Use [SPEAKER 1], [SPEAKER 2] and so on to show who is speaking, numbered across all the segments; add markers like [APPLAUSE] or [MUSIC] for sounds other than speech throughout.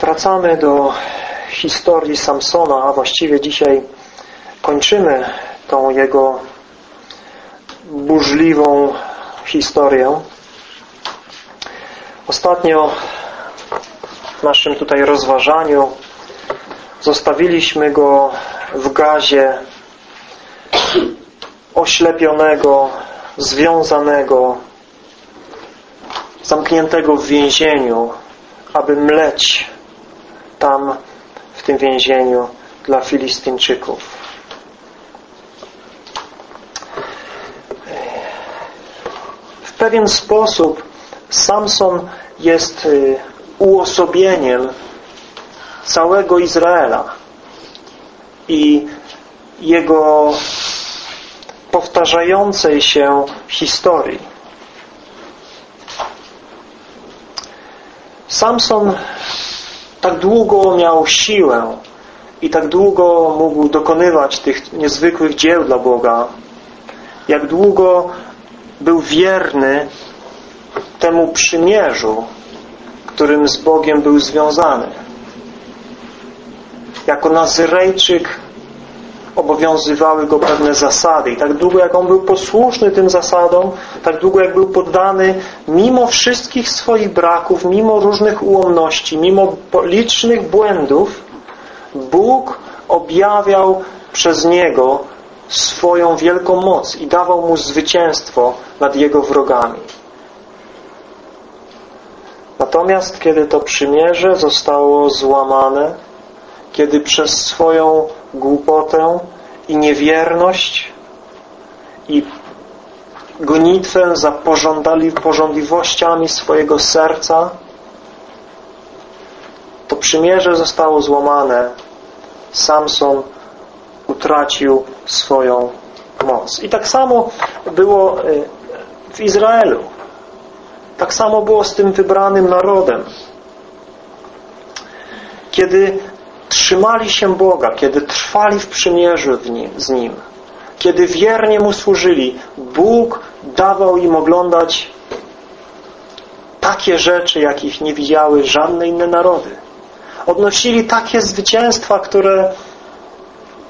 [SPEAKER 1] Wracamy do historii Samsona, a właściwie dzisiaj kończymy tą jego burzliwą historię. Ostatnio w naszym tutaj rozważaniu zostawiliśmy go w gazie oślepionego, związanego, zamkniętego w więzieniu, aby mleć tam w tym więzieniu dla Filistyńczyków. W pewien sposób Samson jest y, uosobieniem całego Izraela i jego powtarzającej się historii. Samson tak długo miał siłę i tak długo mógł dokonywać tych niezwykłych dzieł dla Boga, jak długo był wierny temu przymierzu, którym z Bogiem był związany. Jako Nazyrejczyk obowiązywały go pewne zasady i tak długo jak on był posłuszny tym zasadom, tak długo jak był poddany mimo wszystkich swoich braków, mimo różnych ułomności, mimo licznych błędów, Bóg objawiał przez niego swoją wielką moc i dawał mu zwycięstwo nad jego wrogami. Natomiast kiedy to przymierze zostało złamane, kiedy przez swoją głupotę i niewierność i gonitwę za pożądliwościami swojego serca to przymierze zostało złamane Samson utracił swoją moc. I tak samo było y, w Izraelu. Tak samo było z tym wybranym narodem. Kiedy trzymali się Boga, kiedy trwali w przymierzu z Nim, kiedy wiernie Mu służyli, Bóg dawał im oglądać takie rzeczy, jakich nie widziały żadne inne narody. Odnosili takie zwycięstwa, które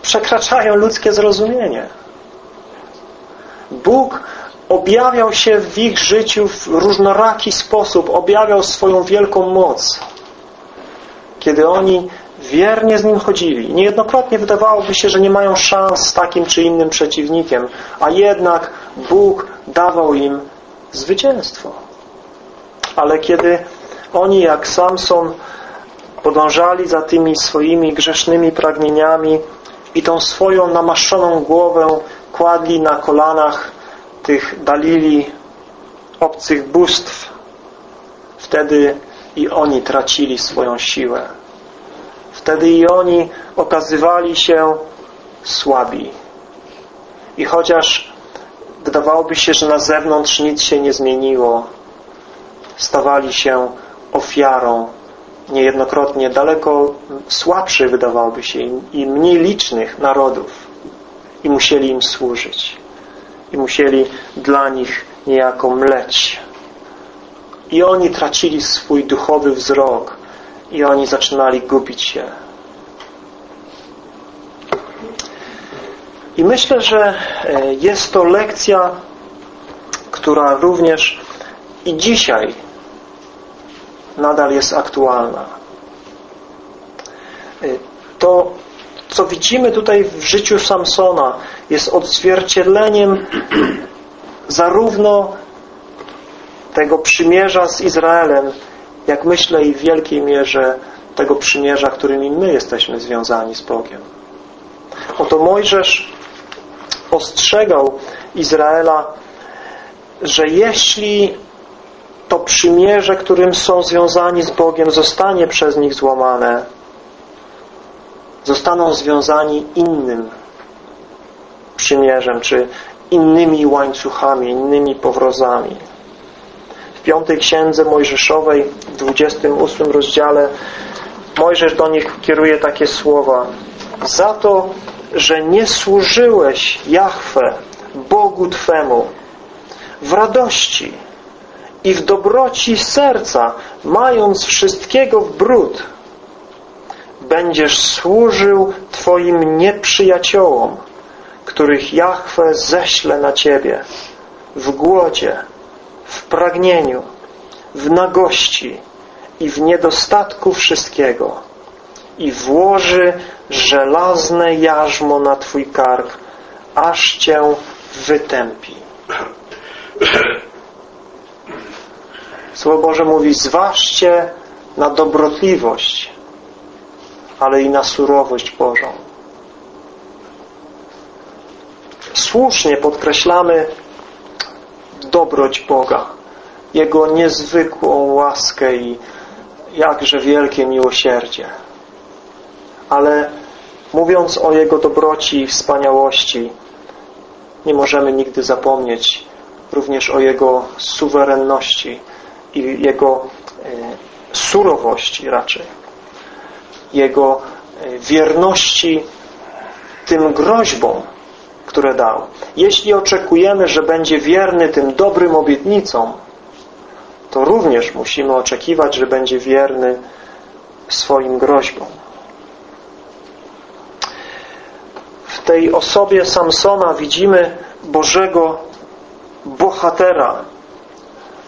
[SPEAKER 1] przekraczają ludzkie zrozumienie. Bóg objawiał się w ich życiu w różnoraki sposób, objawiał swoją wielką moc. Kiedy oni wiernie z Nim chodzili. Niejednokrotnie wydawałoby się, że nie mają szans z takim czy innym przeciwnikiem, a jednak Bóg dawał im zwycięstwo. Ale kiedy oni jak Samson podążali za tymi swoimi grzesznymi pragnieniami i tą swoją namaszoną głowę kładli na kolanach tych dalili obcych bóstw, wtedy i oni tracili swoją siłę. Wtedy i oni okazywali się słabi. I chociaż wydawałoby się, że na zewnątrz nic się nie zmieniło, stawali się ofiarą niejednokrotnie daleko słabszych wydawałoby się i mniej licznych narodów. I musieli im służyć. I musieli dla nich niejako mleć. I oni tracili swój duchowy wzrok i oni zaczynali gubić się. I myślę, że e, jest to lekcja, która również i dzisiaj nadal jest aktualna. E, to, co widzimy tutaj w życiu Samsona, jest odzwierciedleniem [CLEARS THROAT] zarówno tego przymierza z Izraelem, jak myślę i w wielkiej mierze tego przymierza, którymi my jesteśmy związani z Bogiem. Oto Mojżesz ostrzegał Izraela, że jeśli to przymierze, którym są związani z Bogiem, zostanie przez nich złamane, zostaną związani innym przymierzem, czy innymi łańcuchami, innymi powrozami. W piątej księdze Mojżeszowej, w 28 rozdziale, Mojżesz do nich kieruje takie słowa. Za to, że nie służyłeś Jahwe, Bogu Twemu, w radości i w dobroci serca, mając wszystkiego w bród, będziesz służył Twoim nieprzyjaciołom, których Jahwe ześle na Ciebie w głodzie, w pragnieniu, w nagości i w niedostatku wszystkiego i włoży żelazne jarzmo na Twój kark, aż Cię wytępi. Słowo Boże mówi, zważcie na dobrotliwość, ale i na surowość Bożą. Słusznie podkreślamy dobroć Boga, Jego niezwykłą łaskę i jakże wielkie miłosierdzie. Ale mówiąc o Jego dobroci i wspaniałości, nie możemy nigdy zapomnieć również o Jego suwerenności i Jego e, surowości raczej. Jego e, wierności tym groźbom, które dał. Jeśli oczekujemy, że będzie wierny tym dobrym obietnicom, to również musimy oczekiwać, że będzie wierny swoim groźbom. W tej osobie Samsona widzimy Bożego bohatera,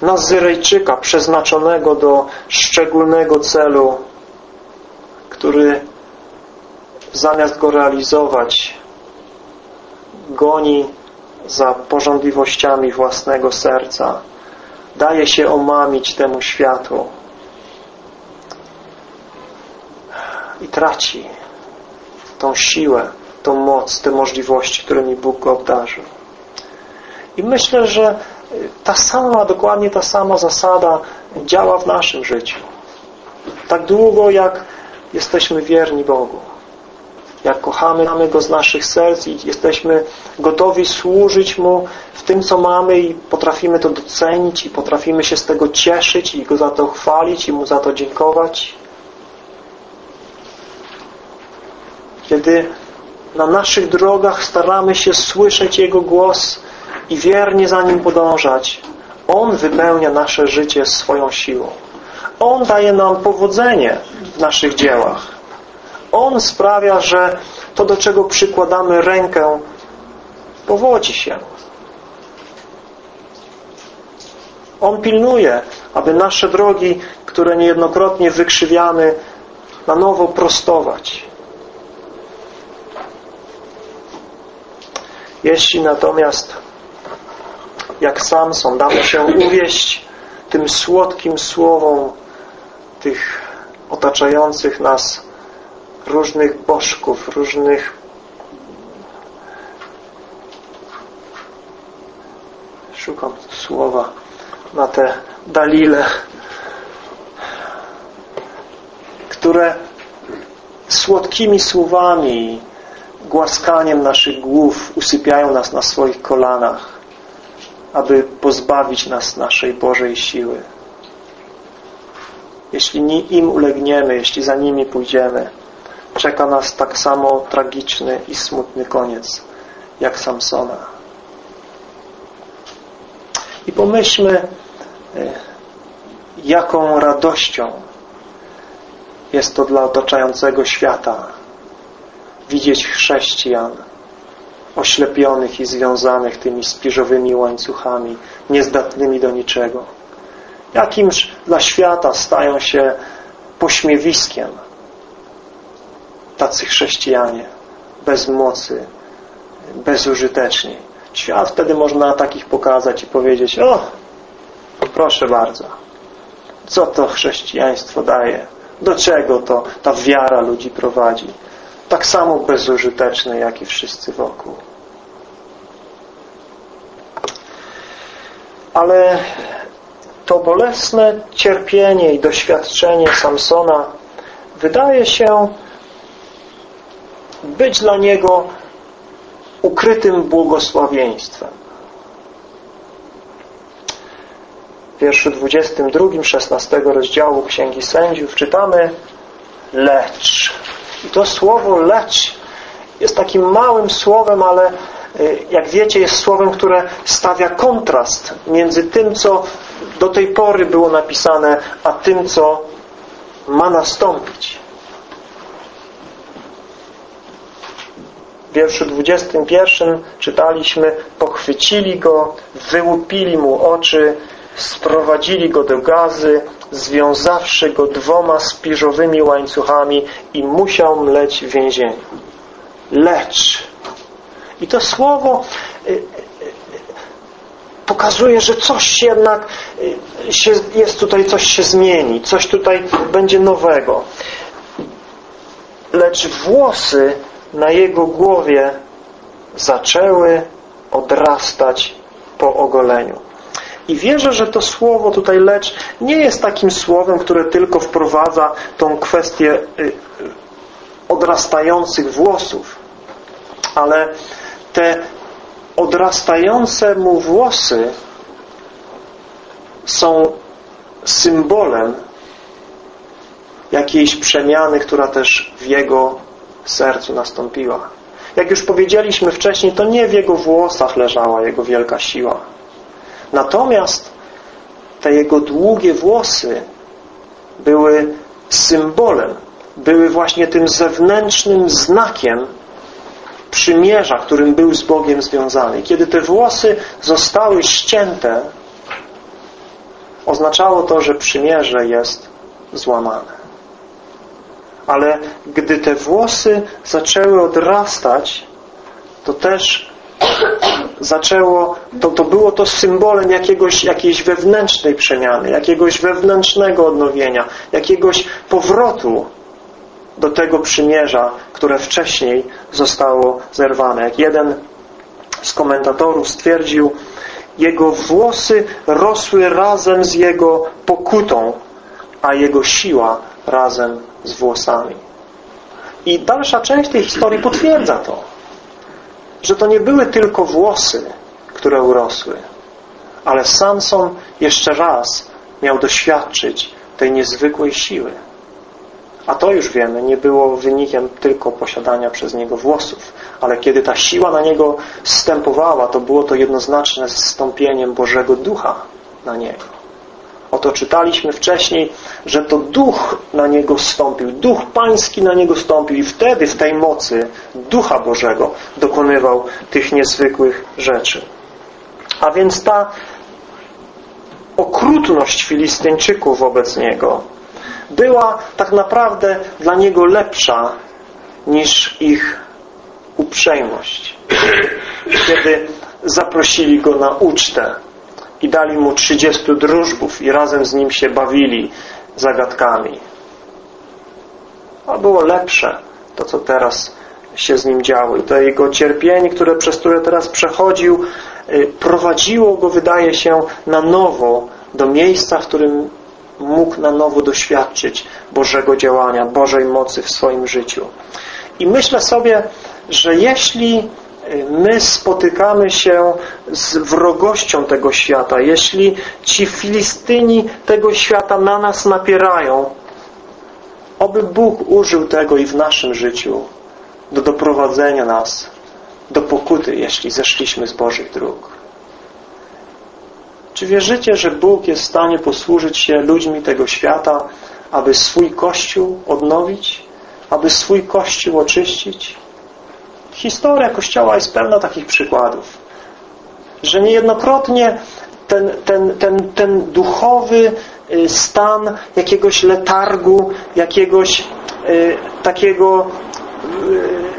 [SPEAKER 1] Nazyrejczyka przeznaczonego do szczególnego celu, który zamiast go realizować goni za porządliwościami własnego serca daje się omamić temu światu i traci tą siłę, tą moc, te możliwości, którymi Bóg go obdarzył. I myślę, że ta sama, dokładnie ta sama zasada działa w naszym życiu. Tak długo, jak jesteśmy wierni Bogu jak kochamy, mamy Go z naszych serc i jesteśmy gotowi służyć Mu w tym, co mamy i potrafimy to docenić i potrafimy się z tego cieszyć i Go za to chwalić i Mu za to dziękować. Kiedy na naszych drogach staramy się słyszeć Jego głos i wiernie za Nim podążać, On wypełnia nasze życie swoją siłą. On daje nam powodzenie w naszych dziełach. On sprawia, że to, do czego przykładamy rękę, powodzi się. On pilnuje, aby nasze drogi, które niejednokrotnie wykrzywiamy, na nowo prostować. Jeśli natomiast, jak Samson, damy się uwieść tym słodkim słowom tych otaczających nas różnych bożków, różnych szukam słowa na te dalile które słodkimi słowami głaskaniem naszych głów usypiają nas na swoich kolanach aby pozbawić nas naszej Bożej siły. Jeśli im ulegniemy, jeśli za nimi pójdziemy czeka nas tak samo tragiczny i smutny koniec jak Samsona. I pomyślmy, e, jaką radością jest to dla otaczającego świata widzieć chrześcijan oślepionych i związanych tymi spiżowymi łańcuchami, niezdatnymi do niczego. Jakimż dla świata stają się pośmiewiskiem, tacy chrześcijanie, bez mocy, bezużyteczni. Świat wtedy można takich pokazać i powiedzieć, o, proszę bardzo, co to chrześcijaństwo daje? Do czego to ta wiara ludzi prowadzi? Tak samo bezużyteczne, jak i wszyscy wokół. Ale to bolesne cierpienie i doświadczenie Samsona wydaje się być dla niego ukrytym błogosławieństwem. W wierszu 22, 16 rozdziału Księgi Sędziów czytamy lecz. I to słowo lecz jest takim małym słowem, ale y, jak wiecie jest słowem, które stawia kontrast między tym, co do tej pory było napisane, a tym, co ma nastąpić. W wierszu 21 czytaliśmy pochwycili go, wyłupili mu oczy, sprowadzili go do gazy, związawszy go dwoma spiżowymi łańcuchami i musiał mleć w więzieniu. Lecz. I to słowo y, y, pokazuje, że coś jednak y, się, jest tutaj, coś się zmieni, coś tutaj będzie nowego. Lecz włosy na jego głowie zaczęły odrastać po ogoleniu. I wierzę, że to słowo tutaj lecz nie jest takim słowem, które tylko wprowadza tą kwestię y, odrastających włosów, ale te odrastające mu włosy są symbolem jakiejś przemiany, która też w jego sercu nastąpiła. Jak już powiedzieliśmy wcześniej, to nie w jego włosach leżała jego wielka siła. Natomiast te jego długie włosy były symbolem, były właśnie tym zewnętrznym znakiem przymierza, którym był z Bogiem związany. Kiedy te włosy zostały ścięte, oznaczało to, że przymierze jest złamane ale gdy te włosy zaczęły odrastać, to też [CLEARS THROAT] zaczęło, to, to było to symbolem jakiegoś, jakiejś wewnętrznej przemiany, jakiegoś wewnętrznego odnowienia, jakiegoś powrotu do tego przymierza, które wcześniej zostało zerwane. Jak jeden z komentatorów stwierdził, jego włosy rosły razem z jego pokutą, a jego siła razem z włosami. I dalsza część tej historii potwierdza to, że to nie były tylko włosy, które urosły, ale Samson jeszcze raz miał doświadczyć tej niezwykłej siły. A to już wiemy, nie było wynikiem tylko posiadania przez niego włosów, ale kiedy ta siła na niego zstępowała, to było to jednoznaczne zstąpieniem Bożego Ducha na niego. Oto czytaliśmy wcześniej, że to Duch na niego stąpił, Duch Pański na niego stąpił i wtedy w tej mocy Ducha Bożego dokonywał tych niezwykłych rzeczy. A więc ta okrutność Filistyńczyków wobec niego była tak naprawdę dla niego lepsza niż ich uprzejmość. Kiedy zaprosili go na ucztę i dali mu trzydziestu drużbów i razem z nim się bawili zagadkami. A było lepsze to, co teraz się z nim działo. I to jego cierpienie, które, przez które teraz przechodził, y, prowadziło go, wydaje się, na nowo do miejsca, w którym mógł na nowo doświadczyć Bożego działania, Bożej mocy w swoim życiu. I myślę sobie, że jeśli my spotykamy się z wrogością tego świata, jeśli ci Filistyni tego świata na nas napierają, oby Bóg użył tego i w naszym życiu do doprowadzenia nas do pokuty, jeśli zeszliśmy z Bożych dróg. Czy wierzycie, że Bóg jest w stanie posłużyć się ludźmi tego świata, aby swój Kościół odnowić, aby swój Kościół oczyścić? Historia Kościoła jest pełna takich przykładów, że niejednokrotnie ten, ten, ten, ten duchowy y, stan jakiegoś letargu, jakiegoś y, takiego y,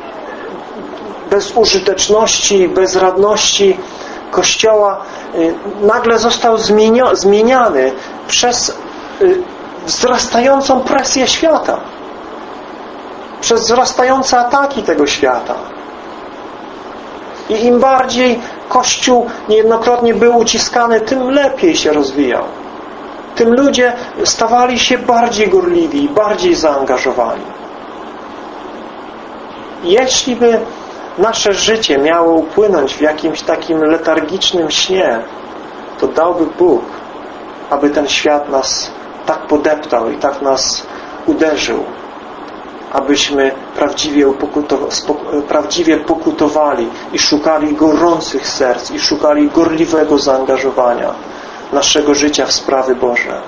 [SPEAKER 1] bezużyteczności, bezradności Kościoła nagle został zmieniany przez wzrastającą presję świata, przez wzrastające ataki tego świata. I im bardziej Kościół niejednokrotnie był uciskany, tym lepiej się rozwijał. Tym ludzie stawali się bardziej gorliwi, bardziej zaangażowani. Jeśli by nasze życie miało upłynąć w jakimś takim letargicznym śnie, to dałby Bóg, aby ten świat nas tak podeptał i tak nas uderzył, abyśmy prawdziwie, prawdziwie pokutowali i szukali gorących serc i szukali gorliwego zaangażowania naszego życia w sprawy Boże.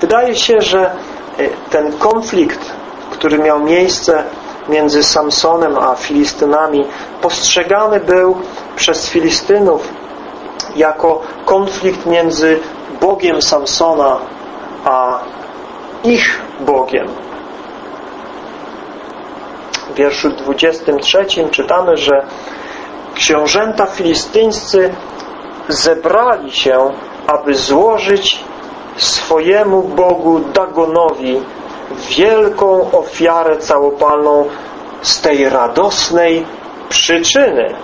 [SPEAKER 1] Wydaje się, że e, ten konflikt, który miał miejsce między Samsonem a Filistynami, postrzegany był przez Filistynów jako konflikt między Bogiem Samsona a ich Bogiem. W wierszu 23 czytamy, że książęta filistyńscy zebrali się, aby złożyć swojemu Bogu Dagonowi wielką ofiarę całopalną z tej radosnej przyczyny.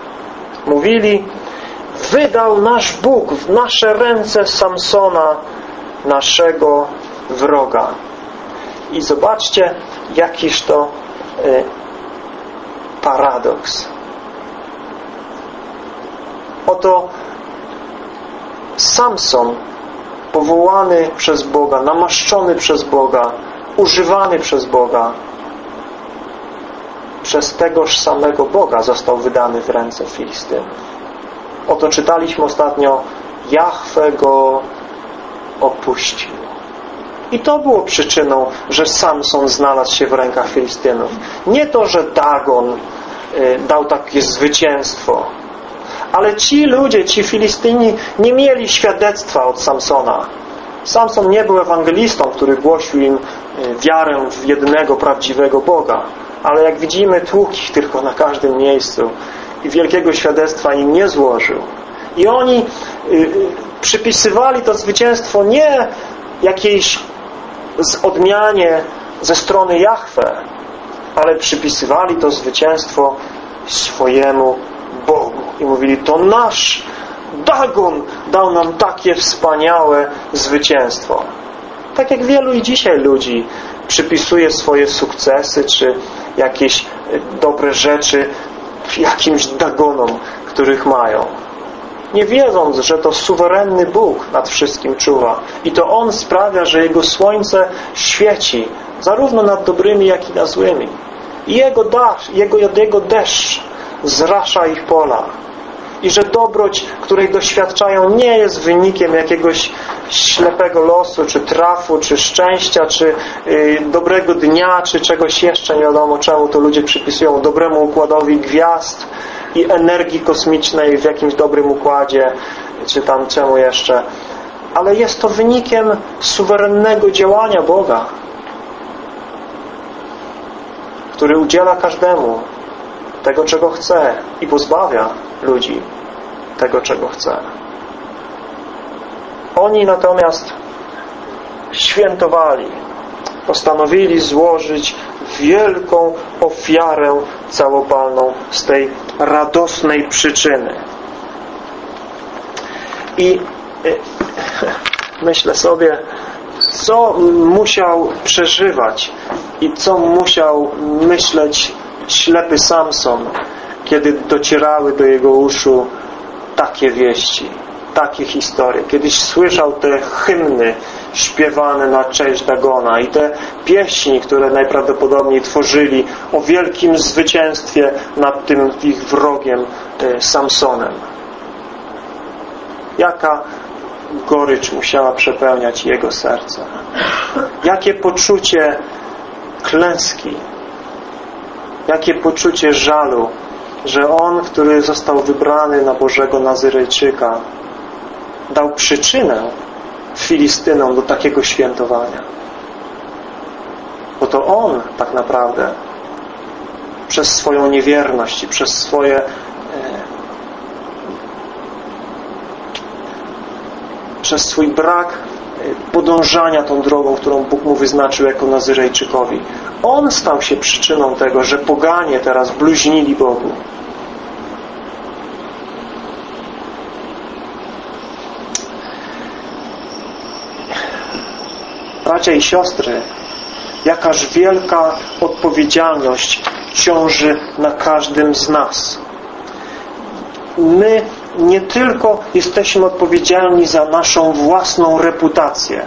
[SPEAKER 1] Mówili, wydał nasz Bóg w nasze ręce Samsona, naszego wroga. I zobaczcie, jakiż to y, paradoks. Oto Samson powołany przez Boga, namaszczony przez Boga, używany przez Boga, przez tegoż samego Boga został wydany w ręce Filistynów. Oto czytaliśmy ostatnio, Jahwe go opuścił. I to było przyczyną, że Samson znalazł się w rękach Filistynów. Nie to, że Dagon y, dał takie zwycięstwo, ale ci ludzie, ci Filistyni nie mieli świadectwa od Samsona. Samson nie był ewangelistą, który głosił im y, wiarę w jednego prawdziwego Boga. Ale jak widzimy, tłukł ich tylko na każdym miejscu wielkiego świadectwa im nie złożył. I oni y, przypisywali to zwycięstwo nie jakiejś odmianie ze strony Jahwe, ale przypisywali to zwycięstwo swojemu Bogu. I mówili, to nasz Dagon dał nam takie wspaniałe zwycięstwo. Tak jak wielu i dzisiaj ludzi przypisuje swoje sukcesy, czy jakieś dobre rzeczy jakimś Dagonom, których mają nie wiedząc, że to suwerenny Bóg nad wszystkim czuwa. I to On sprawia, że Jego słońce świeci zarówno nad dobrymi, jak i nad złymi. I Jego, dasz, Jego, Jego deszcz zrasza ich pola. I że dobroć, której doświadczają, nie jest wynikiem jakiegoś ślepego losu, czy trafu, czy szczęścia, czy yy, dobrego dnia, czy czegoś jeszcze, nie wiadomo czemu to ludzie przypisują dobremu układowi gwiazd, i energii kosmicznej w jakimś dobrym układzie, czy tam czemu jeszcze. Ale jest to wynikiem suwerennego działania Boga, który udziela każdemu tego, czego chce i pozbawia ludzi tego, czego chce. Oni natomiast świętowali, postanowili złożyć wielką ofiarę całopalną z tej radosnej przyczyny. I y, [LAUGHS] myślę sobie, co musiał przeżywać i co musiał myśleć ślepy Samson, kiedy docierały do jego uszu takie wieści takie historie. Kiedyś słyszał te hymny śpiewane na cześć Dagona i te pieśni, które najprawdopodobniej tworzyli o wielkim zwycięstwie nad tym ich wrogiem e, Samsonem. Jaka gorycz musiała przepełniać jego serce. Jakie poczucie klęski. Jakie poczucie żalu, że on, który został wybrany na Bożego Nazyrejczyka, dał przyczynę Filistynom do takiego świętowania. Bo to on tak naprawdę przez swoją niewierność i przez swoje e, przez swój brak e, podążania tą drogą, którą Bóg mu wyznaczył jako Nazyrejczykowi. On stał się przyczyną tego, że poganie teraz bluźnili Bogu. Bracia i siostry, jakaż wielka odpowiedzialność ciąży na każdym z nas. My nie tylko jesteśmy odpowiedzialni za naszą własną reputację,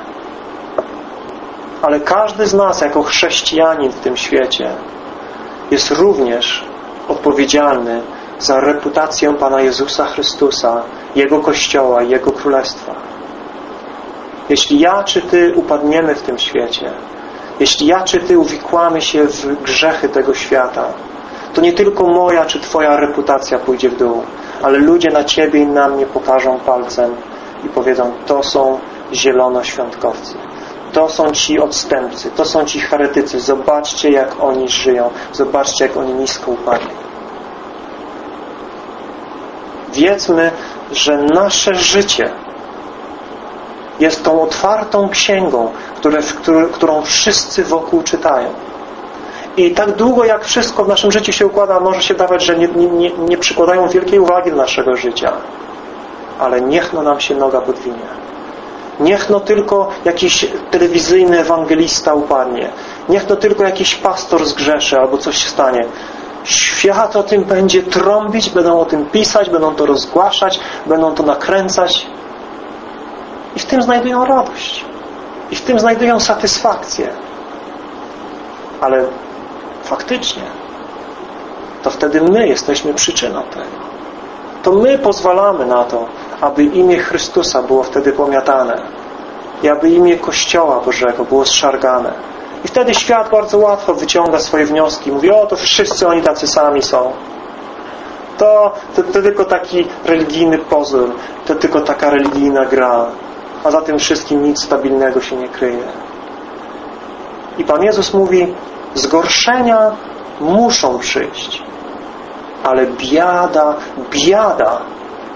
[SPEAKER 1] ale każdy z nas jako chrześcijanin w tym świecie jest również odpowiedzialny za reputację Pana Jezusa Chrystusa, Jego Kościoła i Jego Królestwa. Jeśli ja czy Ty upadniemy w tym świecie, jeśli ja czy Ty uwikłamy się w grzechy tego świata, to nie tylko moja czy Twoja reputacja pójdzie w dół, ale ludzie na Ciebie i na mnie pokażą palcem i powiedzą, to są zielonoświątkowcy. To są ci odstępcy, to są ci heretycy. Zobaczcie, jak oni żyją. Zobaczcie, jak oni nisko upadli. Wiedzmy, że nasze życie jest tą otwartą księgą, które, którą wszyscy wokół czytają. I tak długo jak wszystko w naszym życiu się układa, może się dawać, że nie, nie, nie przykładają wielkiej uwagi do naszego życia. Ale niech no nam się noga podwinie. Niech no tylko jakiś telewizyjny ewangelista upadnie. Niech no tylko jakiś pastor zgrzeszy albo coś się stanie. Świat o tym będzie trąbić, będą o tym pisać, będą to rozgłaszać, będą to nakręcać. I w tym znajdują radość. I w tym znajdują satysfakcję. Ale faktycznie to wtedy my jesteśmy przyczyną tego. To my pozwalamy na to, aby imię Chrystusa było wtedy pomiatane i aby imię Kościoła Bożego było zszargane. I wtedy świat bardzo łatwo wyciąga swoje wnioski. Mówi, o to wszyscy oni tacy sami są. To, to, to tylko taki religijny pozór, to tylko taka religijna gra, a za tym wszystkim nic stabilnego się nie kryje. I Pan Jezus mówi, zgorszenia muszą przyjść, ale biada, biada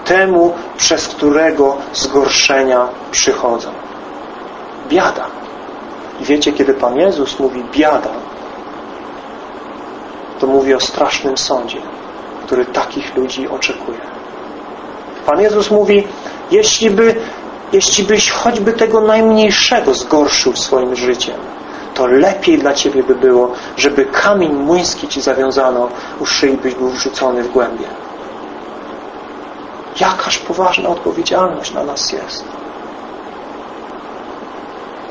[SPEAKER 1] temu, przez którego zgorszenia przychodzą. Biada. I wiecie, kiedy Pan Jezus mówi biada, to mówi o strasznym sądzie, który takich ludzi oczekuje. Pan Jezus mówi, jeśli, by, jeśli byś choćby tego najmniejszego zgorszył swoim życiem, to lepiej dla Ciebie by było, żeby kamień młyński Ci zawiązano u szyi, byś był wrzucony w głębie. Jakaż poważna odpowiedzialność na nas jest.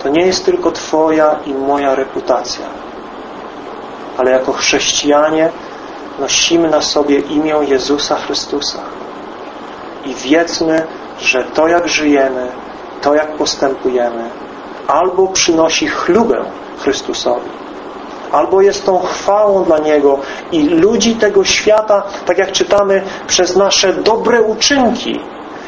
[SPEAKER 1] To nie jest tylko Twoja i moja reputacja, ale jako chrześcijanie nosimy na sobie imię Jezusa Chrystusa i wiedzmy, że to jak żyjemy, to jak postępujemy albo przynosi chlubę Chrystusowi albo jest tą chwałą dla Niego i ludzi tego świata, tak jak czytamy, przez nasze dobre uczynki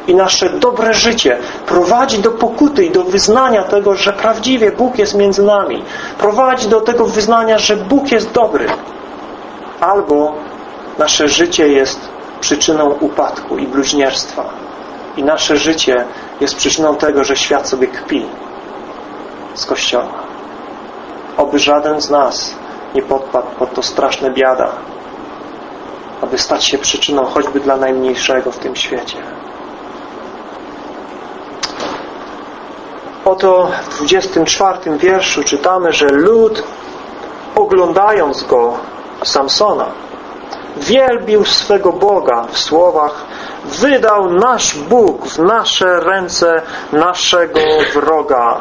[SPEAKER 1] i nasze dobre życie prowadzi do pokuty i do wyznania tego, że prawdziwie Bóg jest między nami. Prowadzi do tego wyznania, że Bóg jest dobry. Albo nasze życie jest przyczyną upadku i bluźnierstwa. I nasze życie jest przyczyną tego, że świat sobie kpi z Kościoła. Oby żaden z nas nie podpadł pod to straszne biada, aby stać się przyczyną choćby dla najmniejszego w tym świecie. Oto w 24 wierszu czytamy, że lud oglądając go, Samsona, wielbił swego Boga w słowach wydał nasz Bóg w nasze ręce naszego wroga,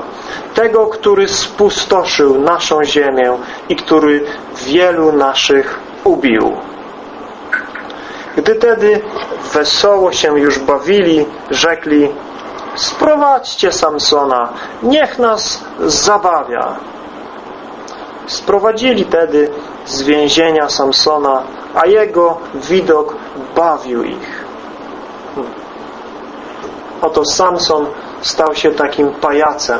[SPEAKER 1] tego, który spustoszył naszą ziemię i który wielu naszych ubił. Gdy tedy wesoło się już bawili, rzekli sprowadźcie Samsona, niech nas zabawia. Sprowadzili tedy z więzienia Samsona, a jego widok bawił ich. Oto Samson stał się takim pajacem,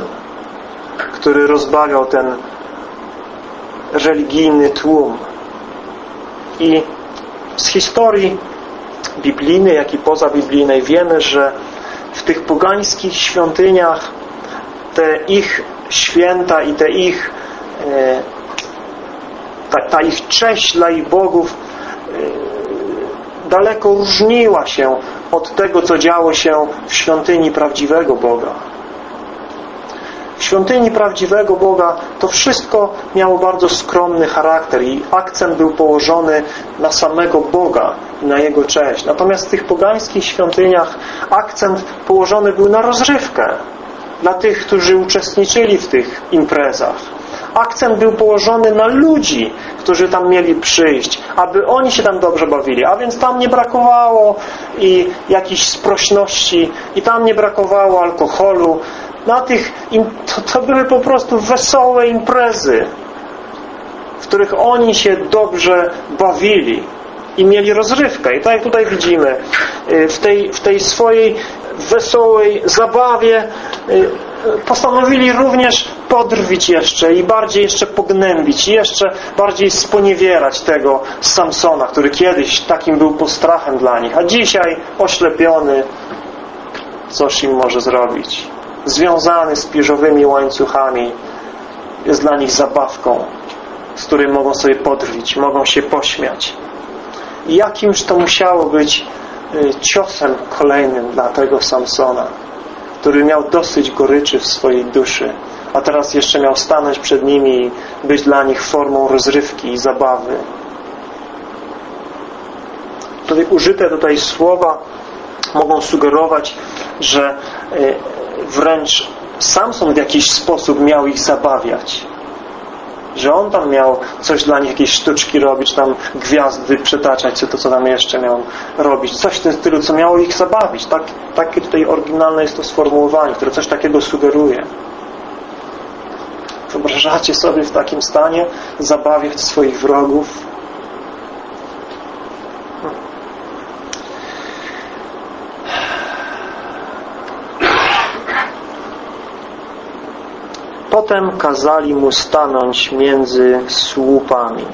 [SPEAKER 1] który rozbawiał ten religijny tłum. I z historii biblijnej, jak i pozabiblijnej wiemy, że w tych pogańskich świątyniach te ich święta i te ich e, ta, ta ich cześć dla ich bogów e, daleko różniła się od tego, co działo się w świątyni prawdziwego Boga. W świątyni prawdziwego Boga to wszystko miało bardzo skromny charakter i akcent był położony na samego Boga i na Jego cześć. Natomiast w tych pogańskich świątyniach akcent położony był na rozrywkę dla tych, którzy uczestniczyli w tych imprezach. Akcent był położony na ludzi, którzy tam mieli przyjść, aby oni się tam dobrze bawili. A więc tam nie brakowało i jakiejś sprośności, i tam nie brakowało alkoholu. Na tych, to, to były po prostu wesołe imprezy, w których oni się dobrze bawili i mieli rozrywkę. I tak jak tutaj widzimy, y, w tej, w tej swojej wesołej zabawie y, postanowili również podrwić jeszcze i bardziej jeszcze pognębić, jeszcze bardziej sponiewierać tego Samsona, który kiedyś takim był postrachem dla nich, a dzisiaj oślepiony, coś im może zrobić. Związany z pierzowymi łańcuchami jest dla nich zabawką, z której mogą sobie podrwić, mogą się pośmiać. I jakimż to musiało być y, ciosem kolejnym dla tego Samsona który miał dosyć goryczy w swojej duszy, a teraz jeszcze miał stanąć przed nimi i być dla nich formą rozrywki i zabawy. Tutaj użyte tutaj słowa mogą sugerować, że y, wręcz Samson w jakiś sposób miał ich zabawiać że on tam miał coś dla nich, jakieś sztuczki robić, tam gwiazdy przetaczać, czy to, co tam jeszcze miał robić. Coś w tym stylu, co miało ich zabawić. Tak, takie tutaj oryginalne jest to sformułowanie, które coś takiego sugeruje. Wyobrażacie sobie w takim stanie zabawiać swoich wrogów? Potem kazali mu stanąć między słupami.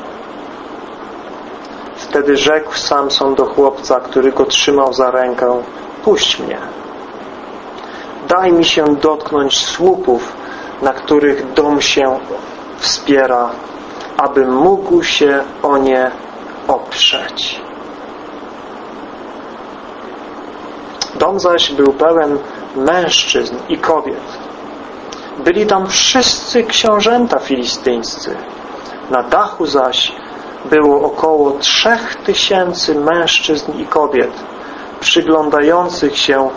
[SPEAKER 1] Wtedy rzekł Samson do chłopca, który go trzymał za rękę, puść mnie. Daj mi się dotknąć słupów, na których dom się wspiera, abym mógł się o nie oprzeć. Dom zaś był pełen mężczyzn i kobiet. Byli tam wszyscy książęta filistyńscy. Na dachu zaś było około trzech tysięcy mężczyzn i kobiet przyglądających się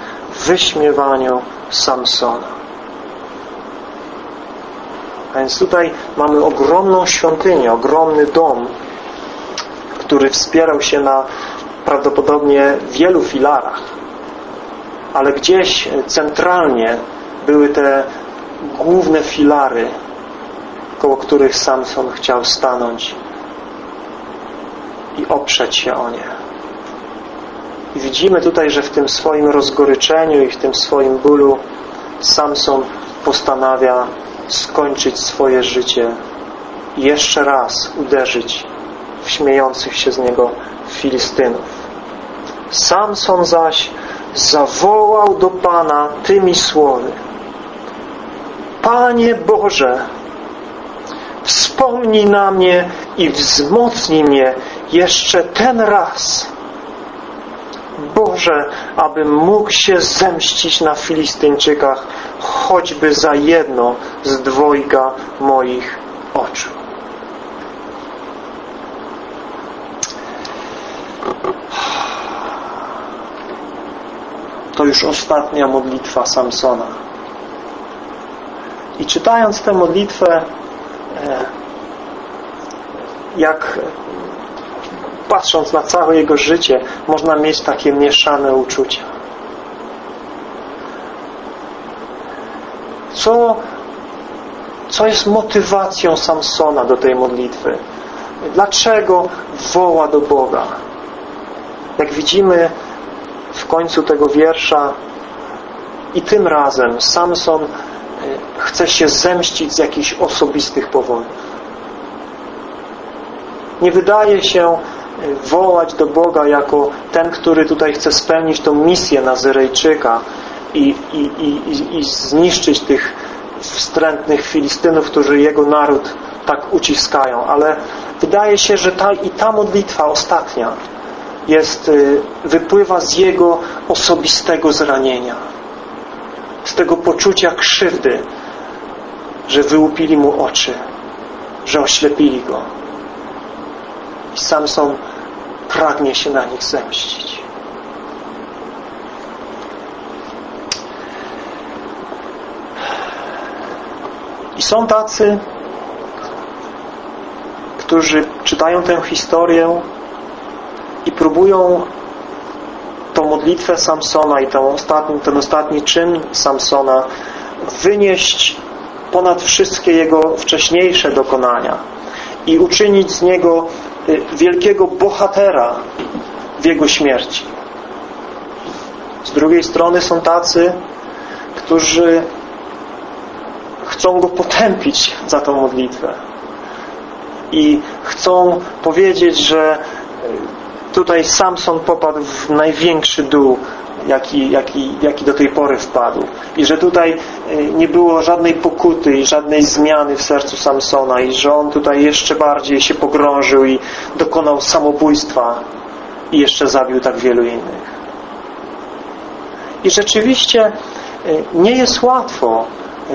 [SPEAKER 1] wyśmiewaniu Samsona. A więc tutaj mamy ogromną świątynię, ogromny dom, który wspierał się na prawdopodobnie wielu filarach. Ale gdzieś centralnie były te główne filary, koło których Samson chciał stanąć i oprzeć się o nie. I widzimy tutaj, że w tym swoim rozgoryczeniu i w tym swoim bólu Samson postanawia skończyć swoje życie i jeszcze raz uderzyć w śmiejących się z niego Filistynów. Samson zaś zawołał do Pana tymi słowy Panie Boże, wspomnij na mnie i wzmocnij mnie jeszcze ten raz. Boże, abym mógł się zemścić na Filistyńczykach choćby za jedno z dwojga moich oczu. To już ostatnia modlitwa Samsona. I czytając tę modlitwę, e, jak patrząc na całe jego życie, można mieć takie mieszane uczucia. Co, co jest motywacją Samsona do tej modlitwy? Dlaczego woła do Boga? Jak widzimy w końcu tego wiersza i tym razem Samson chce się zemścić z jakichś osobistych powodów. Nie wydaje się e, wołać do Boga jako ten, który tutaj chce spełnić tą misję Nazyrejczyka i, i, i, i zniszczyć tych wstrętnych Filistynów, którzy jego naród tak uciskają. Ale wydaje się, że ta i ta modlitwa ostatnia jest, e, wypływa z jego osobistego zranienia z tego poczucia krzywdy, że wyłupili mu oczy, że oślepili go. I Samson pragnie się na nich zemścić. I są tacy, którzy czytają tę historię i próbują modlitwę Samsona i ten ostatni, ten ostatni czyn Samsona wynieść ponad wszystkie jego wcześniejsze dokonania i uczynić z niego y, wielkiego bohatera w jego śmierci. Z drugiej strony są tacy, którzy chcą go potępić za tą modlitwę i chcą powiedzieć, że tutaj Samson popadł w największy dół, jaki, jaki, jaki do tej pory wpadł. I że tutaj e, nie było żadnej pokuty i żadnej zmiany w sercu Samsona i że on tutaj jeszcze bardziej się pogrążył i dokonał samobójstwa i jeszcze zabił tak wielu innych. I rzeczywiście e, nie jest łatwo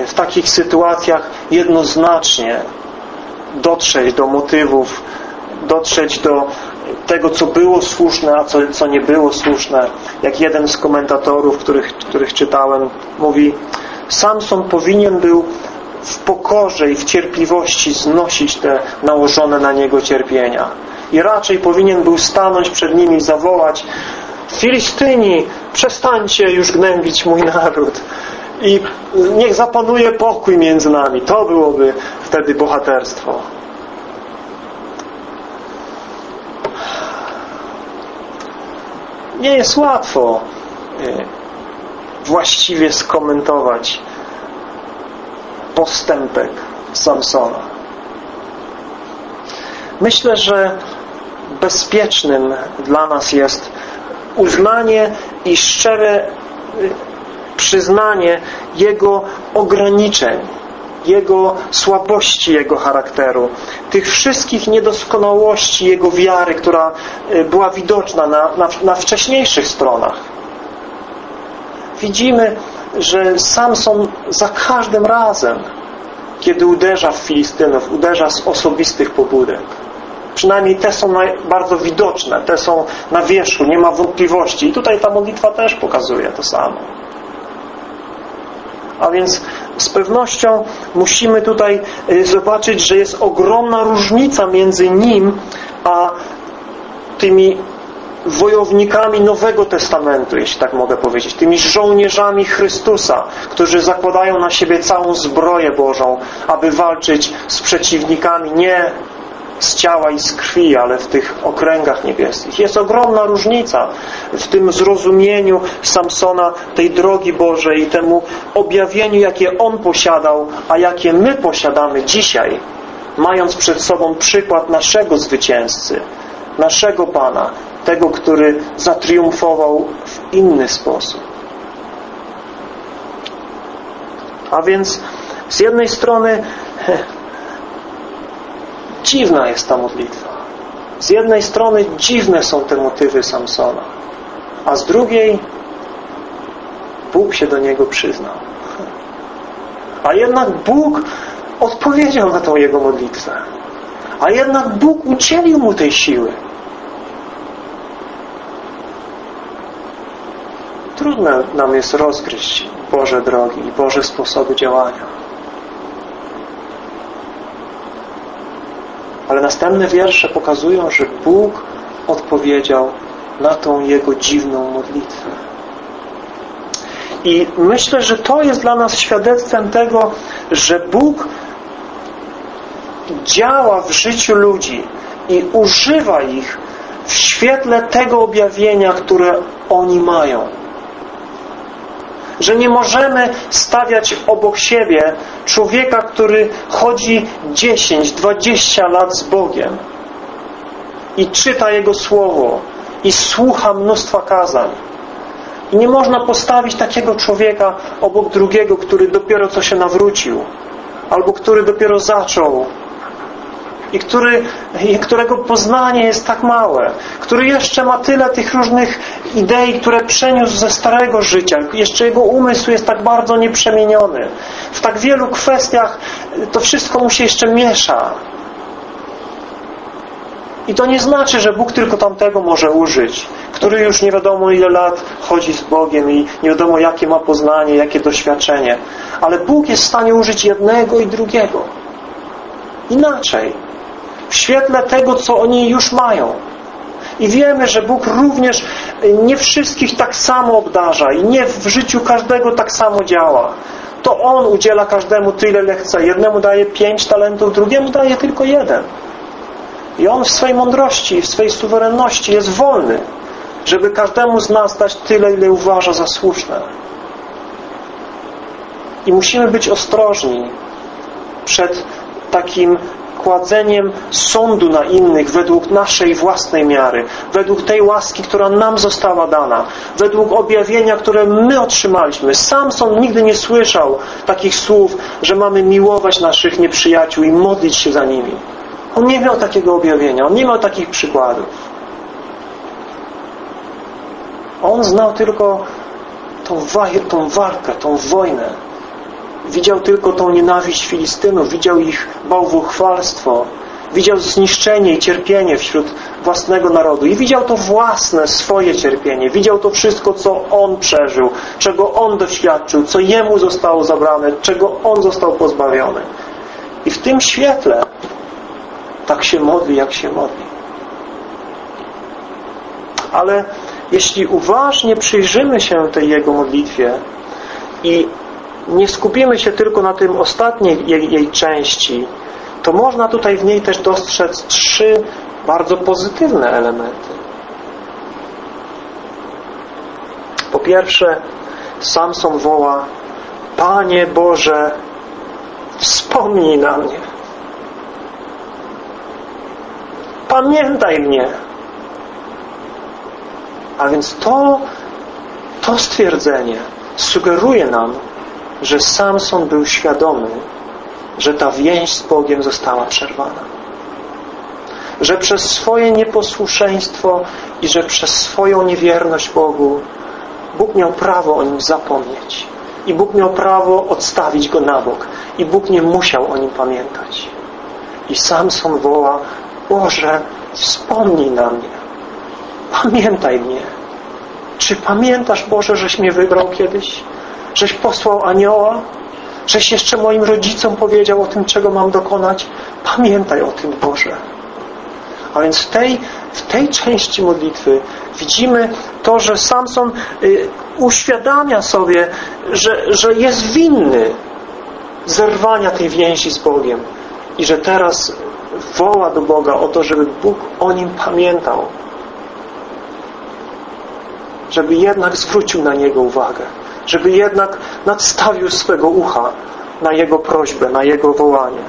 [SPEAKER 1] w takich sytuacjach jednoznacznie dotrzeć do motywów, dotrzeć do tego, co było słuszne, a co, co nie było słuszne. Jak jeden z komentatorów, których, których czytałem, mówi Samson powinien był w pokorze i w cierpliwości znosić te nałożone na niego cierpienia. I raczej powinien był stanąć przed nimi i zawołać Filistyni, przestańcie już gnębić mój naród i niech zapanuje pokój między nami. To byłoby wtedy bohaterstwo. Nie jest łatwo e, właściwie skomentować postępek Samsona. Myślę, że bezpiecznym dla nas jest uznanie i szczere e, przyznanie Jego ograniczeń jego słabości Jego charakteru, tych wszystkich niedoskonałości Jego wiary, która y, była widoczna na, na, na wcześniejszych stronach. Widzimy, że Samson za każdym razem, kiedy uderza w Filistynów, uderza z osobistych pobudek. Przynajmniej te są bardzo widoczne, te są na wierzchu, nie ma wątpliwości. I tutaj ta modlitwa też pokazuje to samo. A więc z pewnością musimy tutaj y, zobaczyć, że jest ogromna różnica między nim a tymi wojownikami Nowego Testamentu, jeśli tak mogę powiedzieć, tymi żołnierzami Chrystusa, którzy zakładają na siebie całą zbroję Bożą, aby walczyć z przeciwnikami nie z ciała i z krwi, ale w tych okręgach niebieskich. Jest ogromna różnica w tym zrozumieniu Samsona tej drogi Bożej temu objawieniu, jakie on posiadał, a jakie my posiadamy dzisiaj, mając przed sobą przykład naszego zwycięzcy, naszego Pana, tego, który zatriumfował w inny sposób. A więc z jednej strony Dziwna jest ta modlitwa. Z jednej strony dziwne są te motywy Samsona, a z drugiej Bóg się do niego przyznał. A jednak Bóg odpowiedział na tą jego modlitwę. A jednak Bóg udzielił mu tej siły. Trudno nam jest rozgryźć Boże drogi i Boże sposoby działania. Ale następne wiersze pokazują, że Bóg odpowiedział na tą jego dziwną modlitwę. I myślę, że to jest dla nas świadectwem tego, że Bóg działa w życiu ludzi i używa ich w świetle tego objawienia, które oni mają że nie możemy stawiać obok siebie człowieka, który chodzi 10, 20 lat z Bogiem i czyta Jego Słowo i słucha mnóstwa kazań. I nie można postawić takiego człowieka obok drugiego, który dopiero co się nawrócił albo który dopiero zaczął i który, którego poznanie jest tak małe, który jeszcze ma tyle tych różnych idei, które przeniósł ze starego życia, jeszcze jego umysł jest tak bardzo nieprzemieniony. W tak wielu kwestiach to wszystko mu się jeszcze miesza. I to nie znaczy, że Bóg tylko tamtego może użyć, który już nie wiadomo ile lat chodzi z Bogiem i nie wiadomo jakie ma poznanie, jakie doświadczenie. Ale Bóg jest w stanie użyć jednego i drugiego. Inaczej. W świetle tego, co oni już mają. I wiemy, że Bóg również nie wszystkich tak samo obdarza i nie w życiu każdego tak samo działa. To On udziela każdemu tyle, ile chce. Jednemu daje pięć talentów, drugiemu daje tylko jeden. I On w swojej mądrości, w swojej suwerenności jest wolny, żeby każdemu z nas dać tyle, ile uważa za słuszne. I musimy być ostrożni przed takim kładzeniem sądu na innych według naszej własnej miary, według tej łaski, która nam została dana, według objawienia, które my otrzymaliśmy. Samson nigdy nie słyszał takich słów, że mamy miłować naszych nieprzyjaciół i modlić się za nimi. On nie miał takiego objawienia, on nie miał takich przykładów. On znał tylko tą, tą walkę, tą wojnę. Widział tylko tą nienawiść Filistynów, widział ich bałwochwalstwo, widział zniszczenie i cierpienie wśród własnego narodu i widział to własne, swoje cierpienie. Widział to wszystko, co on przeżył, czego on doświadczył, co jemu zostało zabrane, czego on został pozbawiony. I w tym świetle tak się modli, jak się modli. Ale jeśli uważnie przyjrzymy się tej Jego modlitwie i nie skupimy się tylko na tym ostatniej jej, jej części, to można tutaj w niej też dostrzec trzy bardzo pozytywne elementy. Po pierwsze, Samson woła Panie Boże, wspomnij na mnie. Pamiętaj mnie. A więc to, to stwierdzenie sugeruje nam, że Samson był świadomy, że ta więź z Bogiem została przerwana. Że przez swoje nieposłuszeństwo i że przez swoją niewierność Bogu Bóg miał prawo o nim zapomnieć. I Bóg miał prawo odstawić go na bok. I Bóg nie musiał o nim pamiętać. I Samson woła, Boże, wspomnij na mnie. Pamiętaj mnie. Czy pamiętasz, Boże, żeś mnie wybrał kiedyś? Żeś posłał anioła? Żeś jeszcze moim rodzicom powiedział o tym, czego mam dokonać? Pamiętaj o tym, Boże. A więc w tej, w tej części modlitwy widzimy to, że Samson y, uświadamia sobie, że, że jest winny zerwania tej więzi z Bogiem i że teraz woła do Boga o to, żeby Bóg o nim pamiętał. Żeby jednak zwrócił na niego uwagę. Żeby jednak nadstawił swego ucha na jego prośbę, na jego wołanie.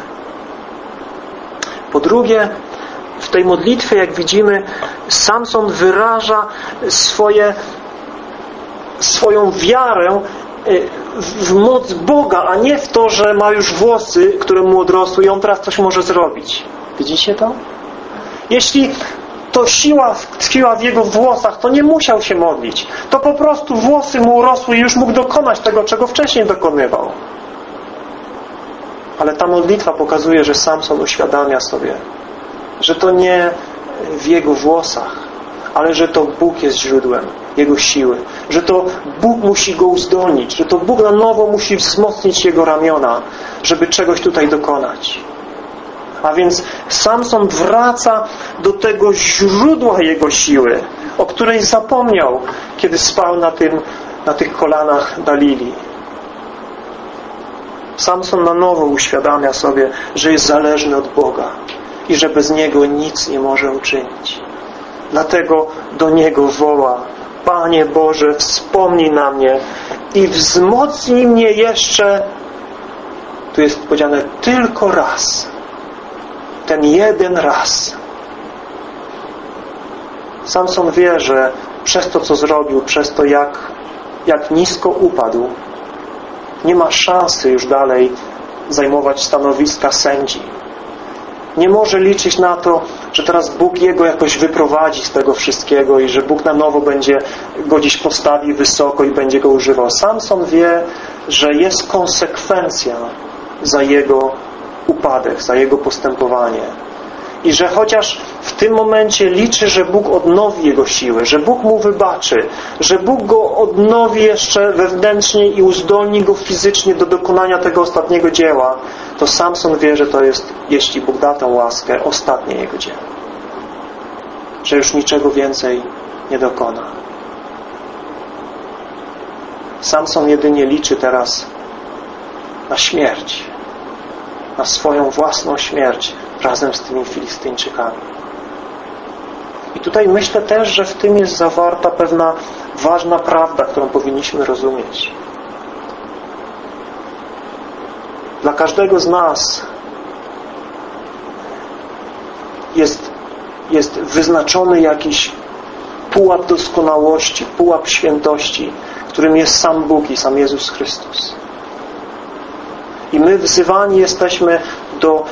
[SPEAKER 1] Po drugie, w tej modlitwie, jak widzimy, Samson wyraża swoje, swoją wiarę y, w moc Boga, a nie w to, że ma już włosy, które mu odrosły i on teraz coś może zrobić. Widzicie to? Jeśli to siła tkwiła w jego włosach, to nie musiał się modlić. To po prostu włosy mu urosły i już mógł dokonać tego, czego wcześniej dokonywał. Ale ta modlitwa pokazuje, że Samson uświadamia sobie, że to nie w jego włosach, ale że to Bóg jest źródłem jego siły, że to Bóg musi go uzdolnić, że to Bóg na nowo musi wzmocnić jego ramiona, żeby czegoś tutaj dokonać. A więc Samson wraca do tego źródła jego siły, o której zapomniał, kiedy spał na, tym, na tych kolanach Dalili. Samson na nowo uświadamia sobie, że jest zależny od Boga i że bez Niego nic nie może uczynić. Dlatego do Niego woła Panie Boże, wspomnij na mnie i wzmocnij mnie jeszcze tu jest powiedziane tylko raz ten jeden raz. Samson wie, że przez to, co zrobił, przez to, jak, jak nisko upadł, nie ma szansy już dalej zajmować stanowiska sędzi. Nie może liczyć na to, że teraz Bóg jego jakoś wyprowadzi z tego wszystkiego i że Bóg na nowo będzie go gdzieś postawi wysoko i będzie go używał. Samson wie, że jest konsekwencja za jego upadek, za jego postępowanie. i że chociaż w tym momencie liczy, że Bóg odnowi jego siły, że Bóg mu wybaczy, że Bóg go odnowi jeszcze wewnętrznie i uzdolni go fizycznie do dokonania tego ostatniego dzieła, to Samson wie, że to jest, jeśli Bóg da tę łaskę, ostatnie jego dzieło. Że już niczego więcej nie dokona. Samson jedynie liczy teraz na śmierć, na swoją własną śmierć razem z tymi Filistyńczykami. I tutaj myślę też, że w tym jest zawarta pewna ważna prawda, którą powinniśmy rozumieć. Dla każdego z nas jest, jest wyznaczony jakiś pułap doskonałości, pułap świętości, którym jest sam Bóg i sam Jezus Chrystus. I my wzywani jesteśmy do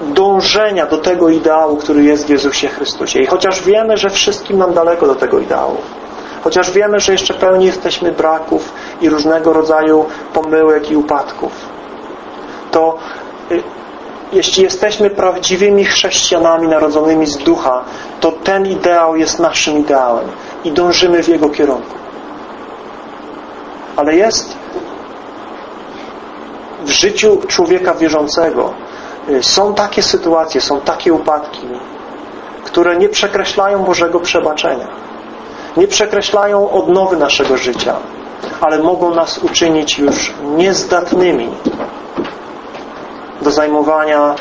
[SPEAKER 1] dążenia do tego ideału, który jest w Jezusie Chrystusie. I chociaż wiemy, że wszystkim nam daleko do tego ideału, chociaż wiemy, że jeszcze pełni jesteśmy braków i różnego rodzaju pomyłek i upadków, to y, jeśli jesteśmy prawdziwymi chrześcijanami narodzonymi z ducha, to ten ideał jest naszym ideałem i dążymy w jego kierunku. Ale jest w życiu człowieka wierzącego y, są takie sytuacje, są takie upadki, które nie przekreślają Bożego przebaczenia. Nie przekreślają odnowy naszego życia, ale mogą nas uczynić już niezdatnymi do zajmowania